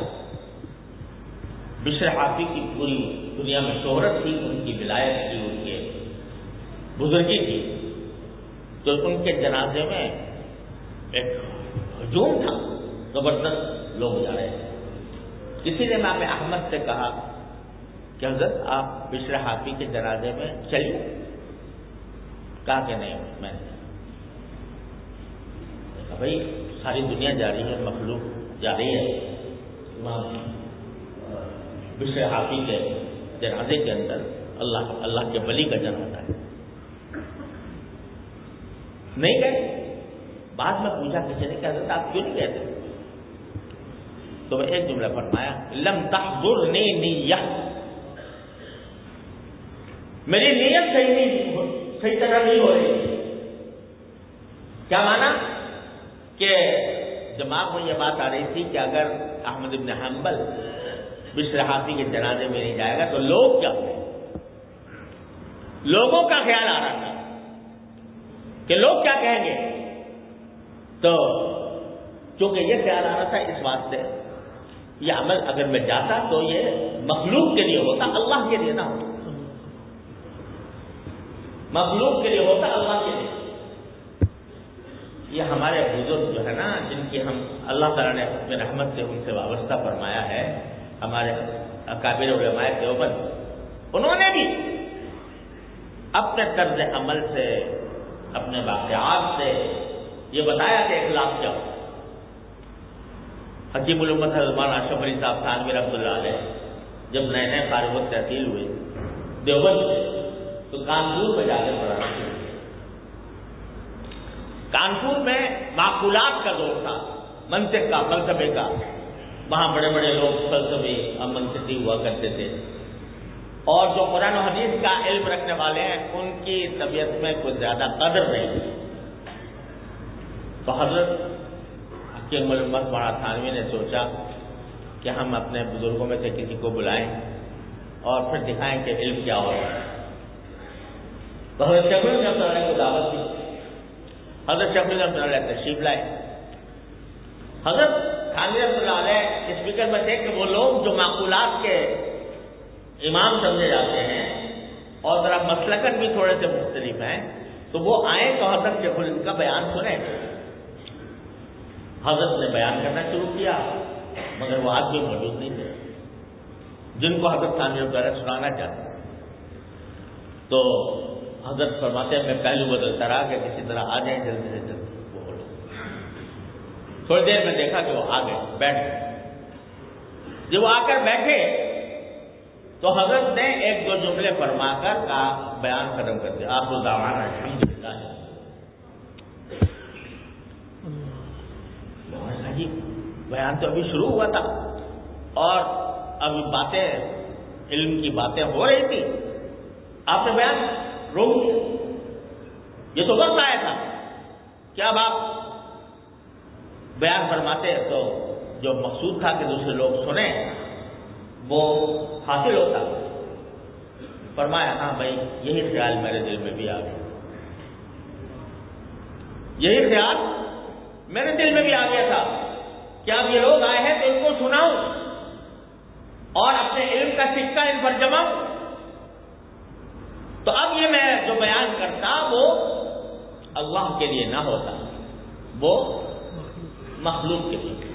بشر حافی کی پوری دنیا میں شہرت تھی، ان کی ولایت تھی، ان کے بزرگی تھی۔ تو ان کے جنازے میں ایک ہجوم تھا، زبردست لوگ جا رہے تھے۔ کسی نے امام احمد سے کہا کہ حضرت آپ بشر حافی کے جنازے میں چلیے؟ کہا کہ نہیں، میں بھائی، ساری دنیا جا رہی ہے، مخلوق جا رہی ہے بشر حافی کے جنازے کے اندر اللہ اللہ کے بلی کا جنازہ ہے۔ نہیں گئے؟ بعد میں پوچھا کسی نے کہ حضرت آپ کیوں نہیں گئے تھے؟ تو میں ایک جملہ فرمایا، لم تحضرنی نیت۔ میری نیت صحیح نہیں صحیح طرح نہیں ہو رہی۔ کیا مانا؟ کہ دماغ میں یہ بات آ رہی تھی کہ اگر احمد ابن حنبل بشر حافی کے جنازے میں نہیں جائے گا تو لوگ کیا لوگوں کا خیال آ رہا تھا کہ لوگ کیا کہیں گے؟ تو چونکہ یہ خیال آ رہا تھا اس واسطے، یہ عمل اگر میں جاتا تو یہ مخلوق کے لیے ہوتا، اللہ کے لیے نہ ہوتا۔ مخلوق کے لیے ہوتا اللہ کے لیے۔ یہ ہمارے بزرگ جو ہے نا، جن کی ہم اللہ تعالیٰ نے اپنے رحمت سے ان سے وابستہ فرمایا ہے، ہمارے قابل علماء دیوبند انہوں نے بھی اپنے طرز عمل سے، اپنے واقعات سے یہ بتایا کہ اخلاق کیا ہو۔ حکیم الامت حضمان اشرف علی صاحب خان میر عبد اللہ علیہ، جب نئے نئے فارغ تحصیل ہوئے، دیوبند تو کانپور میں جا کر کے پڑھا کانپور میں معقولات کا دور تھا، منطق کا، فلسفے کا۔ وہاں بڑے بڑے لوگ فلسفے اور منطقی ہوا کرتے تھے۔ اور جو قرآن و حدیث کا علم رکھنے والے ہیں، ان کی طبیعت میں کچھ زیادہ قدر نہیں تو حضرت حکیم محمد بڑا تھانوی نے سوچا کہ ہم اپنے بزرگوں میں سے کسی کو بلائیں اور پھر دکھائیں کہ علم کیا ہوگا تو حضرت شفیع نے اللہ کو دعوت دی حضرت شفیع نے اللہ تشریف لائے حضرت خانوی رحمۃ اللہ علیہ اس فکر میں تھے کہ وہ لوگ جو معقولات کے امام سمجھے جاتے ہیں اور ذرا مسلکن بھی تھوڑے سے مختلف ہیں تو وہ آئے تو حضرت شیخ الم کا بیان سنیں حضرت نے بیان کرنا شروع کیا مگر وہ آج بھی موجود نہیں تھے جن کو حضرت خان وغیرہ سنانا چاہتے تو حضرت فرماتے ہیں، میں پہلو بدلتا رہا کہ کسی طرح آ جائیں، جلدی سے جلدی وہ تھوڑی دیر میں دیکھا کہ وہ آ گئے، بیٹھ گئے۔ جب وہ آ کر بیٹھے، تو حضرت نے ایک دو جملے فرما کر کا بیان ختم کر دیا۔ آپ کو الحمد جی، للہ جی بیان تو ابھی شروع ہوا تھا۔ اور ابھی باتیں، علم کی باتیں ہو رہی تھی آپ نے بیان روک دیا یہ تو وقت آیا تھا۔ کیا اب آپ بیان فرماتے تو جو مقصود تھا کہ دوسرے لوگ سنیں، وہ حاصل ہوتا۔ فرمایا ہاں بھائی، یہی خیال میرے دل میں بھی آ گیا۔ یہی خیال میرے دل میں بھی آ گیا تھا۔ کہ اب یہ لوگ آئے ہیں تو ان کو سناؤں اور اپنے علم کا سکہ ان پر جماؤں؟ تو اب یہ میں جو بیان کرتا وہ اللہ کے لیے نہ ہوتا، وہ مخلوق کے لیے۔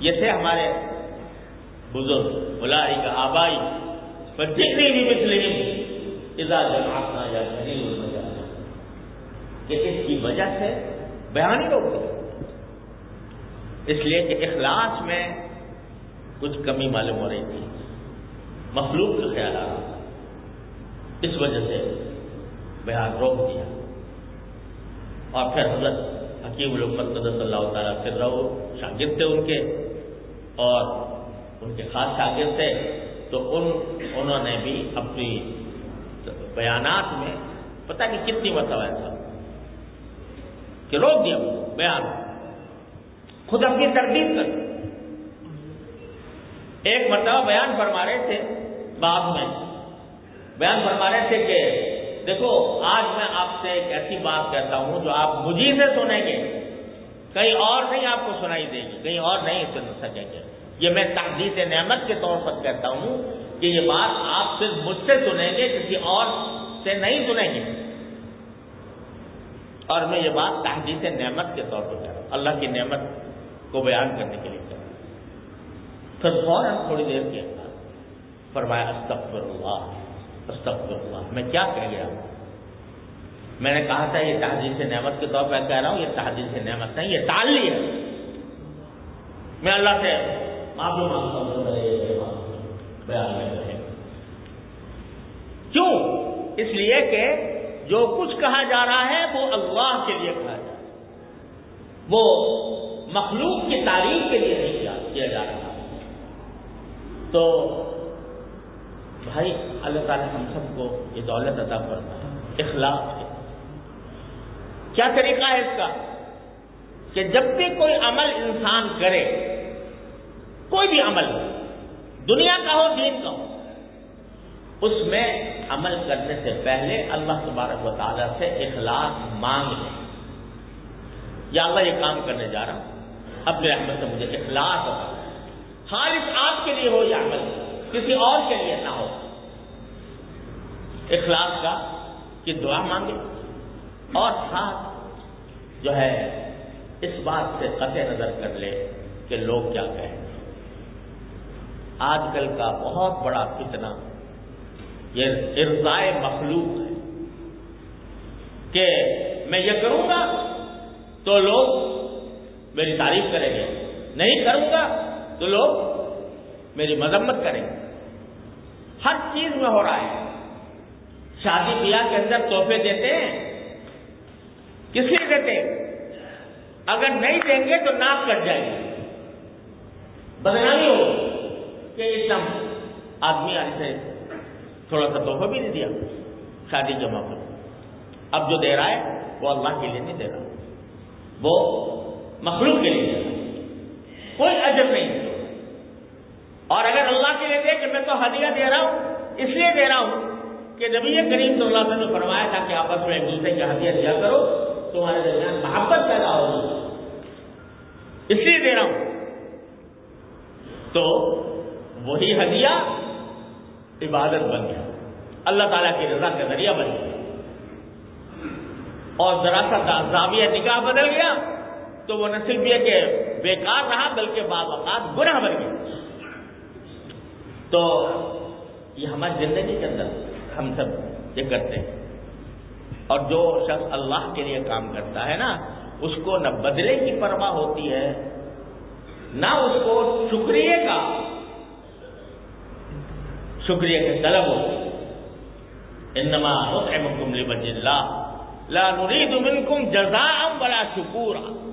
یہ تھے ہمارے بزرگ بلاری کا آبائی۔ پر جتنی بھی مسلم ادا جماعت یا کہ اس کی وجہ سے؟ بیان ہی روک اس لیے کہ اخلاص میں کچھ کمی معلوم ہو رہی تھی۔ مخلوق کا خیال آ رہا تھا۔ اس وجہ سے بیان روک دیا۔ اور پھر حضرت حکیم الحمد صلی اللہ تعالیٰ پھر رہو شاگرد تھے ان کے۔ اور ان کے خاص شاگرد تھے۔ تو ان، انہوں نے بھی اپنی بیانات میں پتہ نہیں کتنی مرتبہ ایسا کہ روک دیا بیان۔ خود اپنی تردید کر۔ ایک مرتبہ بیان فرما رہے تھے بعد میں۔ بیان فرما رہے تھے کہ دیکھو، آج میں آپ سے ایک ایسی بات کہتا ہوں جو آپ مجھے سے سنیں گے، کہیں اور نہیں آپ کو سنائی دے گی، کہیں اور نہیں سن سکیں گے۔ یہ میں تحدید نعمت کے طور پر کہتا ہوں کہ یہ بات آپ صرف مجھ سے سنیں گے، کسی اور سے نہیں سنیں گے۔ اور میں یہ بات تحدید نعمت کے طور پر کہہ رہا ہوں۔ اللہ کی نعمت کو بیان کرنے کے لیے کہہ رہا ہوں۔ پھر فوراً تھوڑی دیر کے اندر فرمایا، استغفر اللہ۔ اللہ میں کیا کہہ گیا؟ میں نے کہا تھا یہ تحدید نعمت کے طور پر کہہ رہا ہوں، یہ تحدید نعمت نہیں، یہ تعلی ہے۔ میں اللہ سے معافی مانگتا ہوں بیان میں رہے۔ کیوں؟ اس لیے کہ جو کچھ کہا جا رہا ہے، وہ اللہ کے لیے کہا جا رہا ہے۔ وہ مخلوق کی تعریف کے لیے نہیں کیا جا رہا۔ تو بھائی، اللہ تعالیٰ ہم سب کو یہ دولت ادا کرتا ہے اخلاق ہے۔ کیا طریقہ ہے اس کا؟ کہ جب بھی کوئی عمل انسان کرے، کوئی بھی عمل ہو، دنیا کا ہو، دین کا ہو، اس میں عمل کرنے سے پہلے اللہ تبارک و تعالیٰ سے اخلاص مانگ لیں۔ یا اللہ یہ کام کرنے جا رہا ہوں۔ اپنے رحمت سے مجھے اخلاص ہوتا خالص آپ کے لیے ہو یا عمل؟ کسی اور کے لیے نہ ہو۔ اخلاص کا کہ دعا مانگے۔ اور ساتھ جو ہے اس بات سے قطع نظر کر لے کہ لوگ کیا کہیں۔ آج کل کا بہت بڑا فتنہ یہ ارزائے مخلوق ہے کہ میں یہ کروں گا تو لوگ میری تعریف کریں گے۔ نہیں کروں گا تو لوگ میری مذمت کریں گے۔ ہر چیز میں ہو رہا ہے۔ شادی بیاہ کے اندر تحفے دیتے ہیں۔ کس لیے دیتے اگر نہیں دیں گے تو ناک کٹ جائے گی۔ بدنامی ہو کہ ایک دم آدمی آج سے تھوڑا سا تحفہ بھی نہیں دیا، شادی کے موقع اب جو دے رہا ہے وہ اللہ کے لیے نہیں دے رہا، وہ مخلوق کے لیے دے رہا۔ ہے کوئی عجب نہیں۔ اور اگر اللہ کے لیے دے کہ میں تو ہدیہ دے رہا ہوں، اس لیے دے رہا ہوں کہ نبی کریم صلی اللہ علیہ وسلم نے فرمایا تھا کہ آپس میں ایک دوسرے کی ہدیہ دیا کرو، تمہارے درمیان محبت پیدا ہوگی۔ اس لیے دے رہا ہوں۔ تو وہی ہدیہ عبادت بن گیا۔ اللہ تعالیٰ کی رضا کا ذریعہ بن گیا۔ اور ذرا سا زاویہ نکاح بدل گیا تو وہ نہ صرف یہ کہ بیکار رہا، بلکہ بعض اوقات گناہ بن گیا۔ تو یہ ہماری زندگی کے اندر ہم سب یہ کرتے ہیں۔ اور جو شخص اللہ کے لیے کام کرتا ہے نا، اس کو نہ بدلے کی پرواہ ہوتی ہے، نہ اس کو شکریہ کا، شکریہ کے طلب ہوتی انما نطعمكم لوجه لا نريد منكم جزاء ولا شکورا۔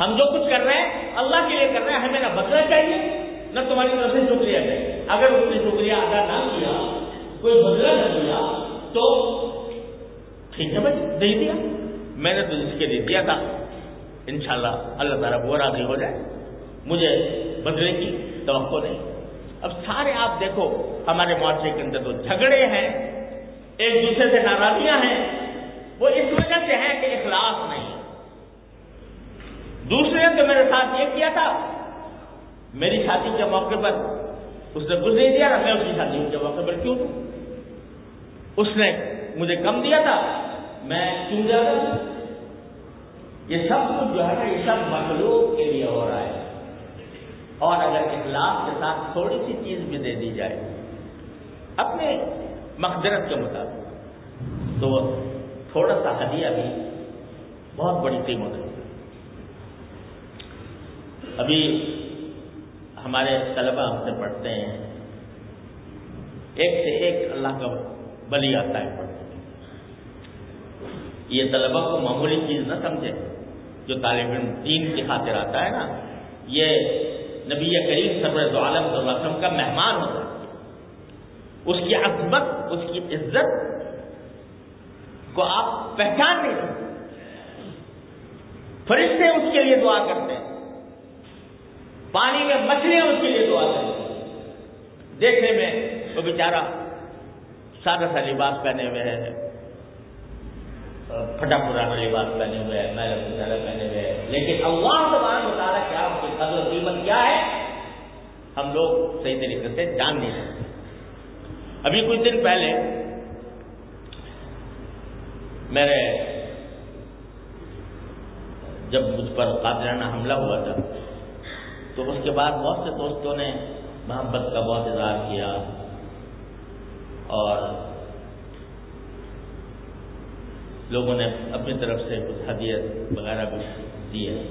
ہم جو کچھ کر رہے ہیں، اللہ کے لیے کر رہے ہیں، ہمیں نہ بدلنا چاہیے۔ نہ تمہاری طرف سے شکریہ چاہیے اگر اس نے شکریہ ادا نہ کیا، کوئی بدلا نہ دیا، تو ٹھیک ہے بھائی، دے دیا۔ میں نے تو اس کے لیے دیا تھا۔ انشاءاللہ اللہ تعالیٰ وہ راضی ہو جائے۔ مجھے بدلے کی توقع نہیں۔ اب سارے آپ دیکھو، ہمارے معاشرے کے اندر تو جھگڑے ہیں، ایک دوسرے سے ناراضیاں ہیں۔ وہ اس وجہ سے ہیں کہ اخلاص نہیں۔ دوسرے نے تو میرے ساتھ یہ کیا تھا میری شادی کے موقع پر اس نے کچھ نہیں دیا میں اس کی شادی کے موقع پر کیوں دوں؟ اس نے مجھے کم دیا تھا، میں کیوں زیادہ یہ سب کچھ جو ہے نا، یہ سب مخلوق کے لیے ہو رہا ہے۔ اور اگر اخلاق کے ساتھ تھوڑی سی چیز بھی دے دی جائے، اپنے مقدرت کے مطابق، تو تھوڑا سا ہدیہ بھی بہت بڑی قیمت ہے۔ ابھی ہمارے طلبہ ہم سے پڑھتے ہیں۔ ایک سے ایک اللہ کا بلی آتا ہے پڑھتے یہ طلبہ کو معمولی چیز نہ سمجھے، جو طالب علم دین کی خاطر آتا ہے نا، یہ نبی کریم سرور عالم صلی اللہ علیہ وسلم کا مہمان ہوتا ہے۔ اس کی عظمت، اس کی عزت کو آپ پہچان نہیں سکتے۔ فرشتے اس کے لیے دعا کرتے ہیں۔ پانی میں مچھلیاں اس کے لیے دعا کرتے ہیں۔ دیکھنے میں وہ بیچارہ سادہ سا لباس پہنے ہوئے ہے۔ پھٹا پرانا لباس پہنے ہوئے ہے میرے پہنے ہوئے ہیں لیکن اللہ تبارک بتا رہا کیا اس کی قدر و قیمت کیا ہے؟ ہم لوگ صحیح طریقے سے جان نہیں سکتے ابھی کچھ دن پہلے میرے جب مجھ پر قادرانہ حملہ ہوا تھا تو اس کے بعد بہت سے دوستوں نے محبت کا بہت اظہار کیا۔ اور لوگوں نے اپنی طرف سے کچھ ہدیت وغیرہ بھی دی ہے۔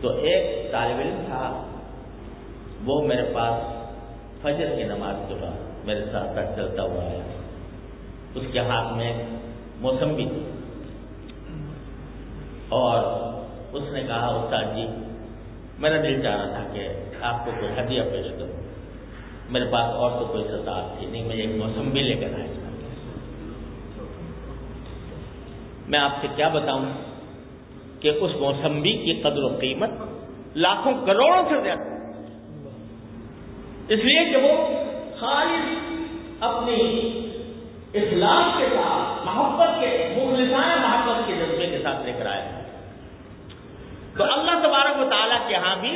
تو ایک طالب علم تھا، وہ میرے پاس فجر کی نماز کے بعد میرے ساتھ ساتھ چلتا ہوا آیا۔ اس کے ہاتھ میں موسمبی تھی اور اس نے کہا، استاد جی میرا دل چاہ رہا تھا کہ آپ کو کوئی ہدیہ پیش کروں۔ میرے پاس اور تو کوئی سطح تھی نہیں، میں ایک موسمبی لے کر آیا۔ میں آپ سے کیا بتاؤں کہ اس موسمبی کی قدر و قیمت لاکھوں کروڑوں سے زیادہ اس لیے کہ وہ خالص اپنی اسلام کے ساتھ، محبت کے، مخلصانہ محبت کے جذبے کے ساتھ لے کر آئے تو اللہ تبارک و تعالیٰ کے یہاں بھی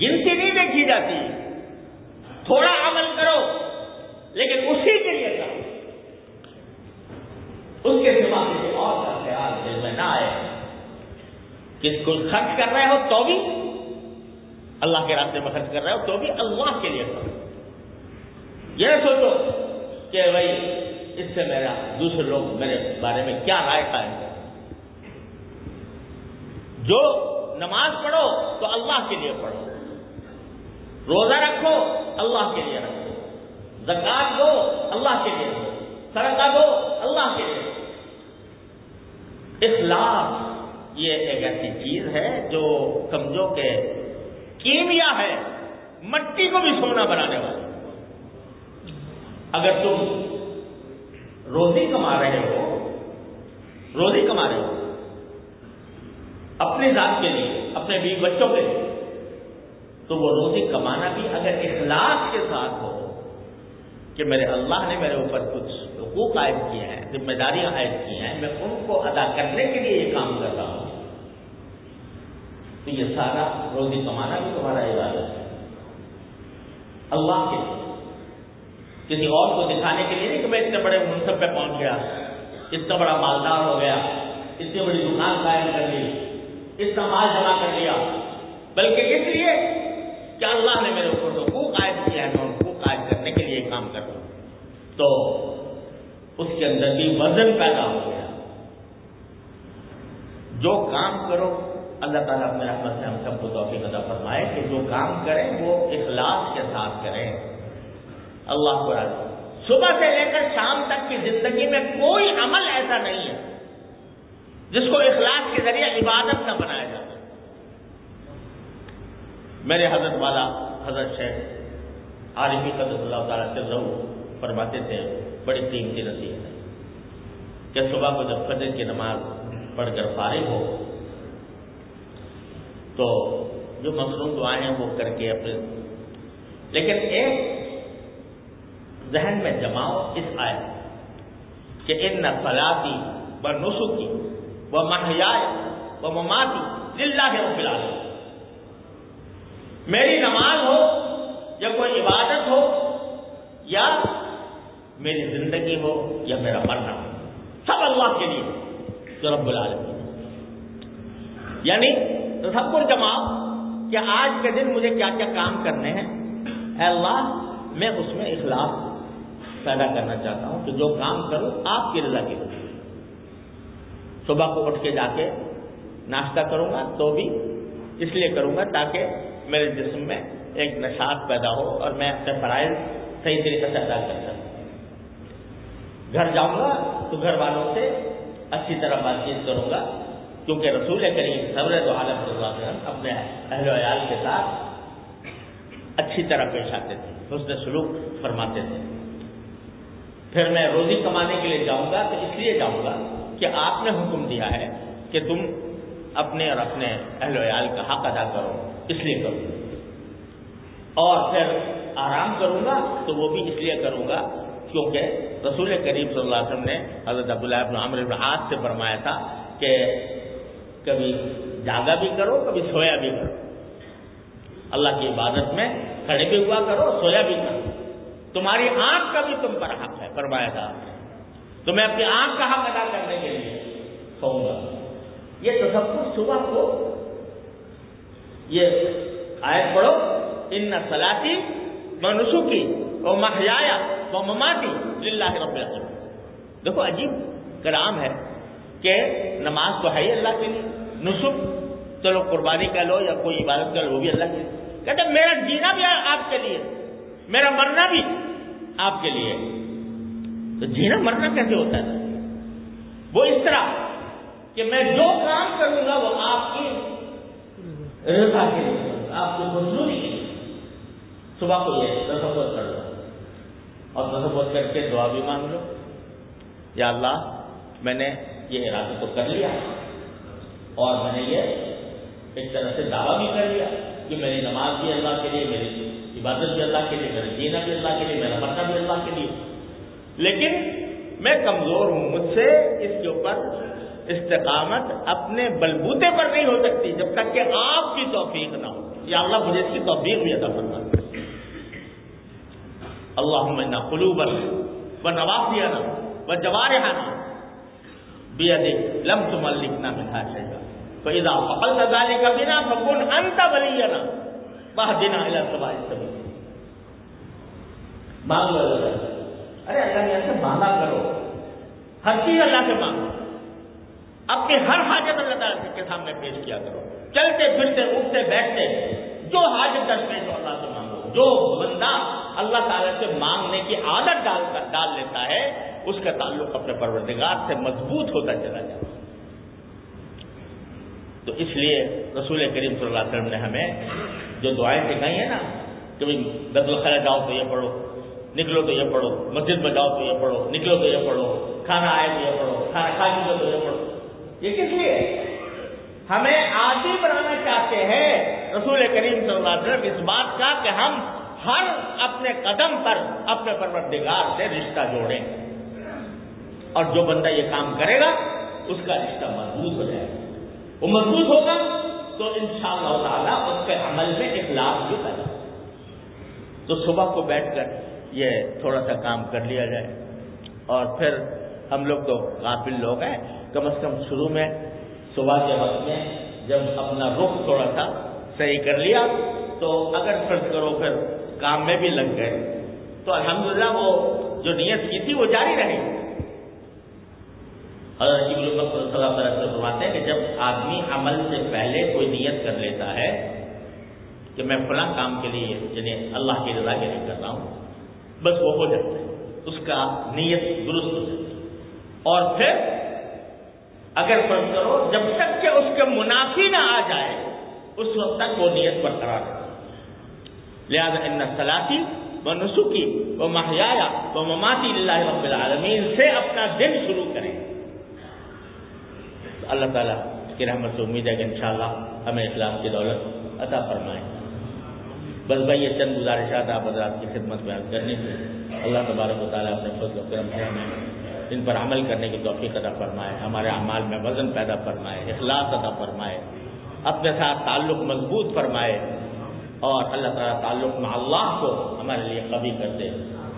گنتی نہیں دیکھی جاتی، تھوڑا عمل کرو، لیکن اسی کے لیے کرو۔ اس کے سوا کسی اور کا خیال دل میں نہ آئے۔ کس کو خرچ کر رہے ہو تو بھی اللہ کے راستے میں خرچ کر رہے ہو تو بھی اللہ کے لیے کرو۔ یہ سوچو کہ بھائی، اس سے میرا دوسرے لوگ میرے بارے میں کیا رائے قائم کر جو نماز پڑھو تو اللہ کے لیے پڑھو۔ روزہ رکھو، اللہ کے لیے رکھو۔ زکات دو، اللہ کے لیے۔ دو سرکا دو، اللہ کے لیے۔ اخلاق یہ ایک ایسی چیز ہے جو سمجھو کہ کیمیا ہے، مٹی کو بھی سونا بنانے والی اگر تم روزی کما رہے ہو، روزی کما رہے ہو اپنے ذات کے لیے، اپنے بیوی بچوں کے لیے۔ تو وہ روزی کمانا بھی اگر اخلاق کے ساتھ ہو، کہ میرے اللہ نے میرے اوپر کچھ حقوق عائد کیے ہیں، ذمہ داریاں عائد کی ہیں، میں ان کو ادا کرنے کے لیے یہ کام کر رہا ہوں۔ تو یہ سارا روزی کمانا بھی تمہارا عبادت ہے۔ اللہ کے کسی اور کو دکھانے کے لیے نہیں کہ میں اتنے بڑے منصب پہ پہنچ گیا، اتنا بڑا مالدار ہو گیا، اتنی بڑی دکان قائم کر لی۔ اتنا مال جمع کر لیا۔ بلکہ اس لیے کہ اللہ نے میرے اوپر حقوق عائد کیا ہے، میں حقوق عائد کرنے کے لیے کام کر رہا ہوں۔ تو اس کے اندر بھی وزن پیدا ہو گیا۔ جو کام کرو، اللہ تعالیٰ اپنے رحمت سے ہم سب کو توفیق ادا فرمائے کہ جو کام کریں، وہ اخلاص کے ساتھ کریں۔ اللہ کو راضی۔ صبح سے لے کر شام تک کی زندگی میں کوئی عمل ایسا نہیں ہے۔ جس کو اخلاص کے ذریعے عبادت نہ بنایا جاتا میرے حضرت والا، حضرت شیخ عارفی قدر اللہ تعالیٰ سے ضرور فرماتے تھے، بڑی قیمتی نصیحت ہے کہ صبح کو جب فجر کی نماز پڑھ کر فارغ ہو، تو جو مصروف دعائیں ہیں وہ کر کے اپنے لیکن ایک ذہن میں جماؤ اس آئے کہ ان نہ فلاطی و نسخی و محیائے و مماتی ضلع ہے وہ فی میری نماز ہو یا کوئی عبادت ہو یا میری زندگی ہو یا میرا مرنا ہو، سب اللہ کے لیے جو رب العالمین۔ یعنی تصور جماؤ کہ آج کے دن مجھے کیا کیا کام کرنے ہیں۔ اے اللہ، میں اس میں اخلاق پیدا کرنا چاہتا ہوں کہ جو کام کروں، آپ کی رضا کے لیے صبح کو اٹھ کے جا کے ناشتہ کروں گا، تو بھی اس لیے کروں گا تاکہ میرے جسم میں ایک نشاط پیدا ہو اور میں اپنے فرائض صحیح طریقے سے ادا کر سکوں۔ گھر جاؤں گا تو گھر والوں سے اچھی طرح بات چیت کروں گا، کیونکہ رسول کریم صبر تو عالم وسلم اپنے اہل ویال کے ساتھ اچھی طرح پیش آتے تھے، حسن سلوک فرماتے تھے۔ پھر میں روزی کمانے کے لیے جاؤں گا، تو اس لیے جاؤں گا کہ آپ نے حکم دیا ہے کہ تم اپنے اور اپنے اہل ویال کا حق ادا کرو، اس لیے کروں اور پھر آرام کروں گا تو وہ بھی اس لیے کروں گا کیونکہ رسول کریم صلی اللہ علیہ وسلم نے حضرت عبداللہ ابن عامر ابن عاص سے فرمایا تھا کہ کبھی جاگا بھی کرو، کبھی سویا بھی کرو۔ اللہ کی عبادت میں کھڑے بھی ہوا کرو، سویا بھی کرو۔ تمہاری آنکھ کا بھی تم پر حق ہے، فرمایا تھا۔ تو میں اپنی آنکھ کا حق ادا کرنے کے لیے سوؤں گا۔ یہ تصور صبح کو۔ یہ آیت پڑھو۔ ان نہ سلاتی منسو محیا وہ مماتی اللہ رب العالمین دیکھو عجیب کرام ہے کہ نماز تو ہے ہی اللہ کے لیے۔ نسخ چلو قربانی کا لو یا کوئی عبادت کا لو، وہ بھی اللہ کے لیے۔ کہتے میرا جینا بھی آپ کے لیے، میرا مرنا بھی آپ کے لیے۔ تو جینا مرنا کیسے ہوتا ہے؟ وہ اس طرح کہ میں جو کام کروں گا وہ آپ کی رضا کے لیے آپ کی مزدوری کے لیے۔ صبح کو یہ تصور کر لو اور تصور کر کے دعا بھی مانگ لو۔ یا اللہ، میں نے یہ ارادہ تو کر لیا اور میں نے یہ ایک طرح سے دعویٰ بھی کر لیا کہ میری نماز بھی اللہ کے لیے، میری عبادت بھی اللہ کے لیے میرا جینا بھی اللہ کے لیے، میرا مرنا بھی اللہ کے لیے۔ لیکن میں کمزور ہوں، مجھ سے اس کے اوپر استقامت اپنے بلبوتے پر نہیں ہو سکتی جب تک کہ آپ کی توفیق نہ ہو۔ یا اللہ مجھے اس کی توفیق بھی ادا کرنا اللہ میں قلوب و نوافیہ نا و جوار نا بے لم تم لکھنا مٹھا چاہے گا تو ادا فقل سزانے کا بنا فکون انت بلی نا باہ دینا سبا سبھی مانگ ارے اللہ نے ایسے مانگا کرو۔ ہر چیز اللہ سے مانگو۔ اپنی ہر حاجت اللہ تعالیٰ کے سامنے پیش کیا کرو۔ چلتے، پھرتے، اٹھتے، بیٹھتے، جو حاجت در پیش ہو اللہ سے مانگو۔ جو بندہ اللہ تعالیٰ سے مانگنے کی عادت ڈال ڈال لیتا ہے، اس کا تعلق اپنے پروردگار سے مضبوط ہوتا چلا جاتا تو اس لیے رسول کریم صلی اللہ علیہ وسلم نے ہمیں جو دعائیں سکھائی ہیں نا، کہ بھائی دد الخلا جاؤ تو یہ پڑھو۔ نکلو تو یہ پڑھو، مسجد میں جاؤ تو یہ پڑھو، نکلو تو یہ پڑھو، کھانا آئے تو یہ پڑھو، کھانا کھا چکے تو یہ پڑھو۔ یہ کس لیے؟ ہمیں عادی بنانا چاہتے ہیں رسول کریم صلی اللہ علیہ وسلم اس بات کا کہ ہم ہر اپنے قدم پر اپنے پروردگار سے رشتہ جوڑیں۔ اور جو بندہ یہ کام کرے گا، اس کا رشتہ مضبوط ہو جائے گا۔ وہ مضبوط ہوگا تو ان شاء اللہ اس کے عمل میں اخلاق بھی پیدا تو صبح کو بیٹھ کر یہ تھوڑا سا کام کر لیا جائے۔ اور پھر ہم لوگ تو قابل لوگ ہیں۔ کم از کم شروع میں، صبح کے وقت میں جب اپنا رخ تھوڑا سا صحیح کر لیا، تو اگر فرض کرو پھر کام میں بھی لگ گئے۔ تو الحمدللہ وہ جو نیت کی تھی وہ جاری رہے حضرت صلی اللہ علیہ وسلم فرماتے ہیں کہ جب آدمی عمل سے پہلے کوئی نیت کر لیتا ہے کہ میں فلاں کام کے لیے یعنی اللہ کی رضا کے لیے کر رہا ہوں بس وہ ہو جاتا ہے اس کا نیت درست ہو جاتی ہے۔ اور پھر اگر فرض کرو جب تک کہ اس کے منافی نہ آ جائے، اس وقت تک وہ نیت برقرار ہے لہٰذا ان سلاسی و نسخی و ماہیا و مماتی اللہ رب العالمین سے اپنا دن شروع کریں۔ اللہ تعالیٰ کی رحمت سے امید ہے کہ انشاءاللہ ہمیں اسلام کی دولت عطا فرمائے۔ بس بھائی، یہ چند گزارشات آپ حضرات کی خدمت بیان کرنے سے اللہ تبارک و تعالیٰ اپنے فضل و کرم سے ہمیں ان پر عمل کرنے کی توفیق ادا فرمائے، ہمارے اعمال میں وزن پیدا فرمائے، اخلاص ادا فرمائے، اپنے ساتھ تعلق مضبوط فرمائے اور اللہ تعالیٰ تعلق میں اللہ کو ہمارے لیے کبھی کر دے۔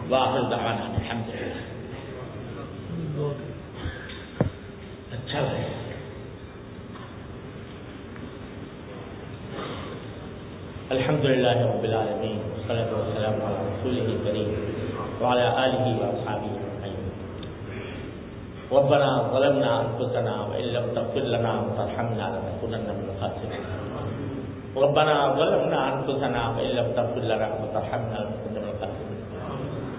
واحد دعوانا الحمد اچھا ہے الحمد للہ رب العالمین صلی وسلم علی رسول کریم وعلى آله وأصحابه أجمعين. ربنا ظلمنا أنفسنا وإن لم تغفر لنا وترحمنا لنكونن من الخاسرين. ربنا ظلمنا أنفسنا وإن لم تغفر لنا وترحمنا لنكونن من الخاسرين.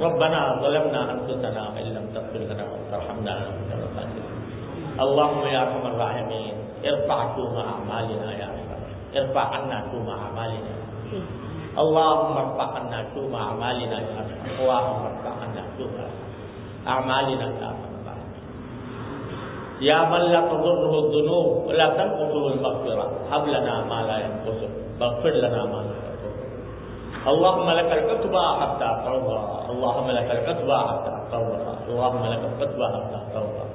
ربنا ظلمنا أنفسنا وإن لم تغفر لنا وترحمنا لنكونن من الخاسرين. اللهم يا أرحم الراحمين، ارفع توم أعمالنا يا أرحم. ارفع عنا توم أعمالنا. اللهم ارفع عنا توم أعمالنا يا أرحم اللهم ارفع عنا توم أعمالنا يا أرحم يا من لا تضره الذنوب ولا تنقصه المغفرة هب لنا ما لا ينقصه واغفر لنا ما لا ينقصه اللهم لك العتبى حتى ترضى اللهم لك العتبى حتى ترضى اللهم لك العتبى حتى ترضى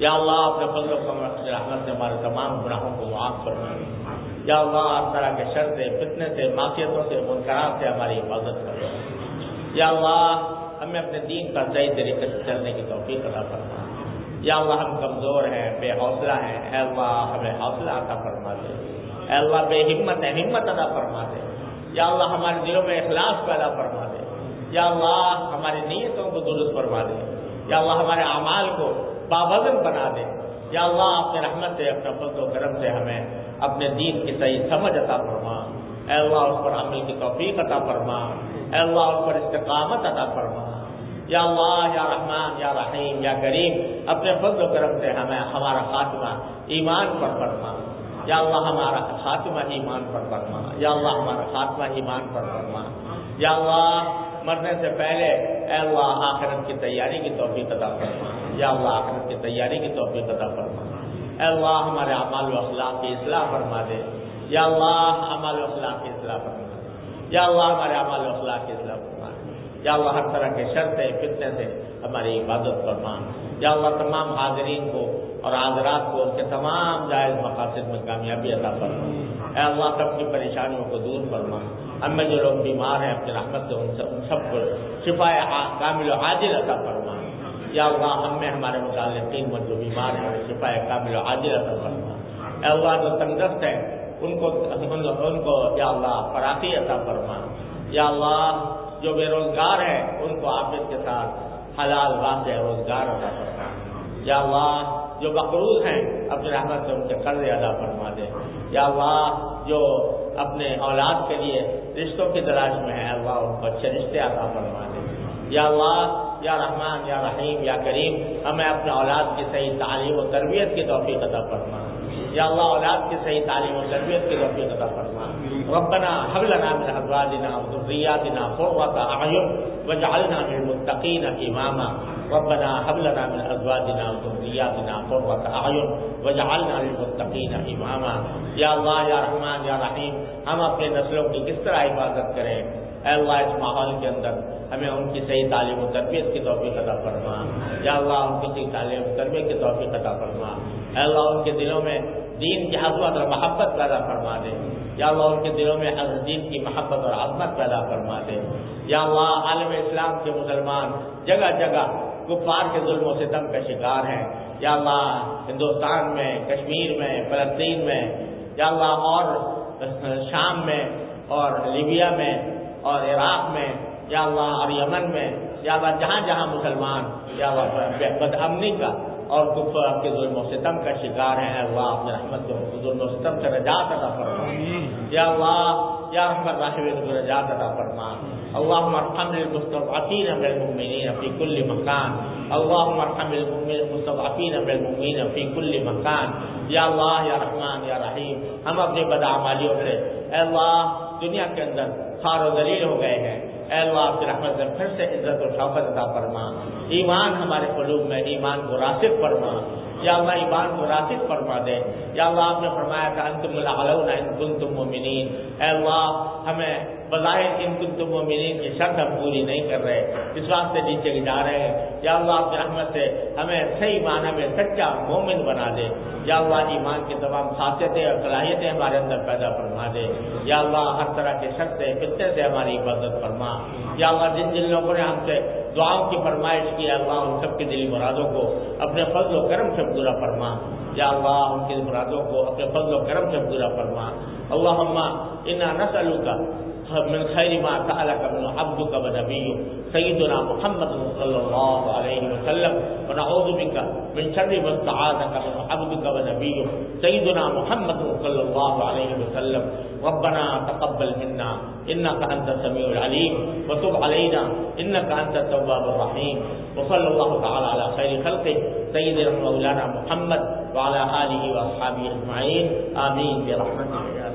یا اللہ اپنے فضل و رحمت سے ہمارے تمام گناہوں کو معاف فرمائے یا اللہ ہر طرح کے شر سے، فتنے سے معافیتوں سے منقرات سے ہماری حفاظت کرو۔ یا اللہ، ہمیں اپنے دین کا صحیح طریقے سے چلنے کی توفیق ادا فرما۔ یا اللہ، ہم کمزور ہیں، بے حوصلہ ہیں۔ اے اللہ، ہمیں حوصلہ عطا فرما دے۔ اے اللہ، بے ہمت ہے ہمت ادا فرما دے۔ یا اللہ، ہمارے دلوں میں اخلاص پیدا فرما دے۔ یا اللہ، ہماری نیتوں کو درست فرما دے۔ یا اللہ، ہمارے اعمال کو باوزن بنا دے۔ یا اللہ اپنے رحمت سے، اپنے فضل و کرم سے ہمیں اپنے دین کی صحیح سمجھ عطا فرما۔ اے اللہ، اس پر عمل کی توفیق عطا فرما۔ اے اللہ، اس پر استقامت عطا فرما۔ یا اللہ، یا رحمان، یا رحیم، یا کریم، اپنے فضل و کرم سے ہمیں ہمارا خاتمہ ایمان پر فرما۔ یا اللہ، ہمارا خاتمہ ایمان پر فرما۔ یا اللہ، ہمارا خاتمہ ایمان پر فرما۔ یا اللہ، مرنے سے پہلے اے اللہ، آخرت کی تیاری کی توفیق عطا فرما۔ یا اللہ، آخرت کی تیاری کی توفیق عطا فرما۔ اے اللہ ہمارے اعمال و اخلاق کی اصلاح فرما دے۔ یا اللہ اعمال و اخلاق کی اصلاح فرما دے۔ یا اللہ ہمارے اعمال و اخلاق کی اصلاح فرما دے۔ یا اللہ ہر طرح کے شر سے، فتنے سے ہماری عبادت فرما یا اللہ تمام حاضرین کو اور حاضرات کو ان کے تمام جائز مقاصد میں کامیابی عطا فرما۔ اے اللہ سب کی پریشانیوں کو دور فرما۔ ہم میں جو لوگ بیمار ہیں، اپنی رحمت سے ان سب ان سب کو شفا کامل و عاجل عطا فرما۔ یا اللہ ہم میں ہمارے متعلقین میں جو بیمار ہیں شفا کامل و عاجل عطا فرما۔ اے اللہ جو تندرست ہیں، ان کو ان کو یا اللہ فراقی عطا فرما۔ یا اللہ جو بے روزگار ہیں، ان کو عافیت کے ساتھ حلال واضح روزگار عطا فرما۔ یا اللہ جو مقروض ہیں اپنے رحمت سے ان کے قرض ادا فرما دے۔ یا اللہ جو اپنے اولاد کے لیے رشتوں کی تلاش میں ہے اللہ ان کو اچھے رشتے عطا فرما دے۔ یا اللہ یا رحمان، یا رحیم، یا کریم، ہمیں اپنے اولاد کی صحیح تعلیم و تربیت کی توفیق عطا فرما یا اللہ اولاد کی صحیح تعلیم و تربیت کی توفیق عطا فرما۔ ربنا حب لنا من ازواجنا وذرياتنا قرة اعين واجعلنا للمتقين اماما۔ ربنا حب لنا من ازواجنا وذرياتنا قرة اعين واجعلنا للمتقين اماما۔ یا اللہ، یا رحمان، یا رحیم، ہم اپنے نسلوں کی کس طرح حفاظت کریں؟ اے اللہ، اس ماحول کے اندر ہمیں ان کی صحیح تعلیم و تربیت کی توفیق عطا فرما۔ یا اللہ، ان کی صحیح تعلیم و تربیت کی توفیق عطا فرما۔ اللہ ان کے دلوں میں دین کی عظمت اور محبت پیدا فرما دے۔ یا اللہ ان کے دلوں میں حضرت دین کی محبت اور عظمت پیدا فرما دے۔ یا اللہ عالم اسلام کے مسلمان جگہ جگہ کفار کے ظلم و ستم کا شکار ہیں۔ یا اللہ ہندوستان میں، کشمیر میں، فلسطین میں۔ یا اللہ اور شام میں اور لیبیا میں اور عراق میں۔ یا اللہ اور یمن میں۔ یا اللہ جہاں جہاں مسلمان۔ یا اللہ بد امنی کا اور کفر کے ظلم و ستم کا شکار ہیں۔ اللہ اپنے رحمت کے ظلم و ستم سے رجات عطا فرما۔ یا اللہ یا رحمت راہب کو رجات عطا فرما۔ اللهم ارحم المستضعفين من المؤمنين في كل مكان اللهم ارحم المستضعفين من المؤمنين في كل مكان یا اللہ یا رحمان یا رحیم ہم اپنی بدعمالیوں سے اے اللہ دنیا کے اندر خار و دلیل ہو گئے ہیں۔ اے اللہ آپ کی رحمت سے پھر سے عزت و شوقت عطا فرما۔ ایمان ہمارے قلوب میں، ایمان کو راسد فرما۔ یا اللہ، ایمان کو راسد فرما دے۔ یا اللہ، آپ نے فرمایا کہ انتم العلون ان کنتم مؤمنین۔ اے اللہ، ہمیں بظاہر ان کنتم مؤمنین کی شرط ہم پوری نہیں کر رہے اس واسطے نیچے جا رہے ہیں۔ یا اللہ، آپ کی رحمت سے ہمیں صحیح معنی میں سچا مومن بنا دے۔ یا اللہ، ایمان کی تمام خاصیتیں اور صلاحیتیں ہمارے اندر پیدا فرما دے۔ یا اللہ، ہر طرح کے شخص سے فطرے سے ہماری حفاظت فرما۔ یا اللہ، جن جن لوگوں نے ہم سے دعاؤں کی فرمائش کی اللہ، ان سب کی دلی مرادوں کو اپنے فضل و کرم سے پورا فرما۔ یا اللہ، ان کی مرادوں کو اپنے فضل و کرم سے پورا فرما۔ اللہ ان نسلوں کا من خیر ما سألك من عبدك ونبيك سيدنا محمد صلى الله عليه وسلم. ونعوذ بك من شر ما استعاذك من عبدك ونبيك سيدنا محمد صلى الله عليه وسلم. ربنا تقبل منا انك انت السميع العليم. وتب علينا انك انت التواب الرحيم. وصلى الله تعالى على خير خلقه، سيدنا مولانا محمد وعلى اله واصحابه اجمعين امين برحمتك يا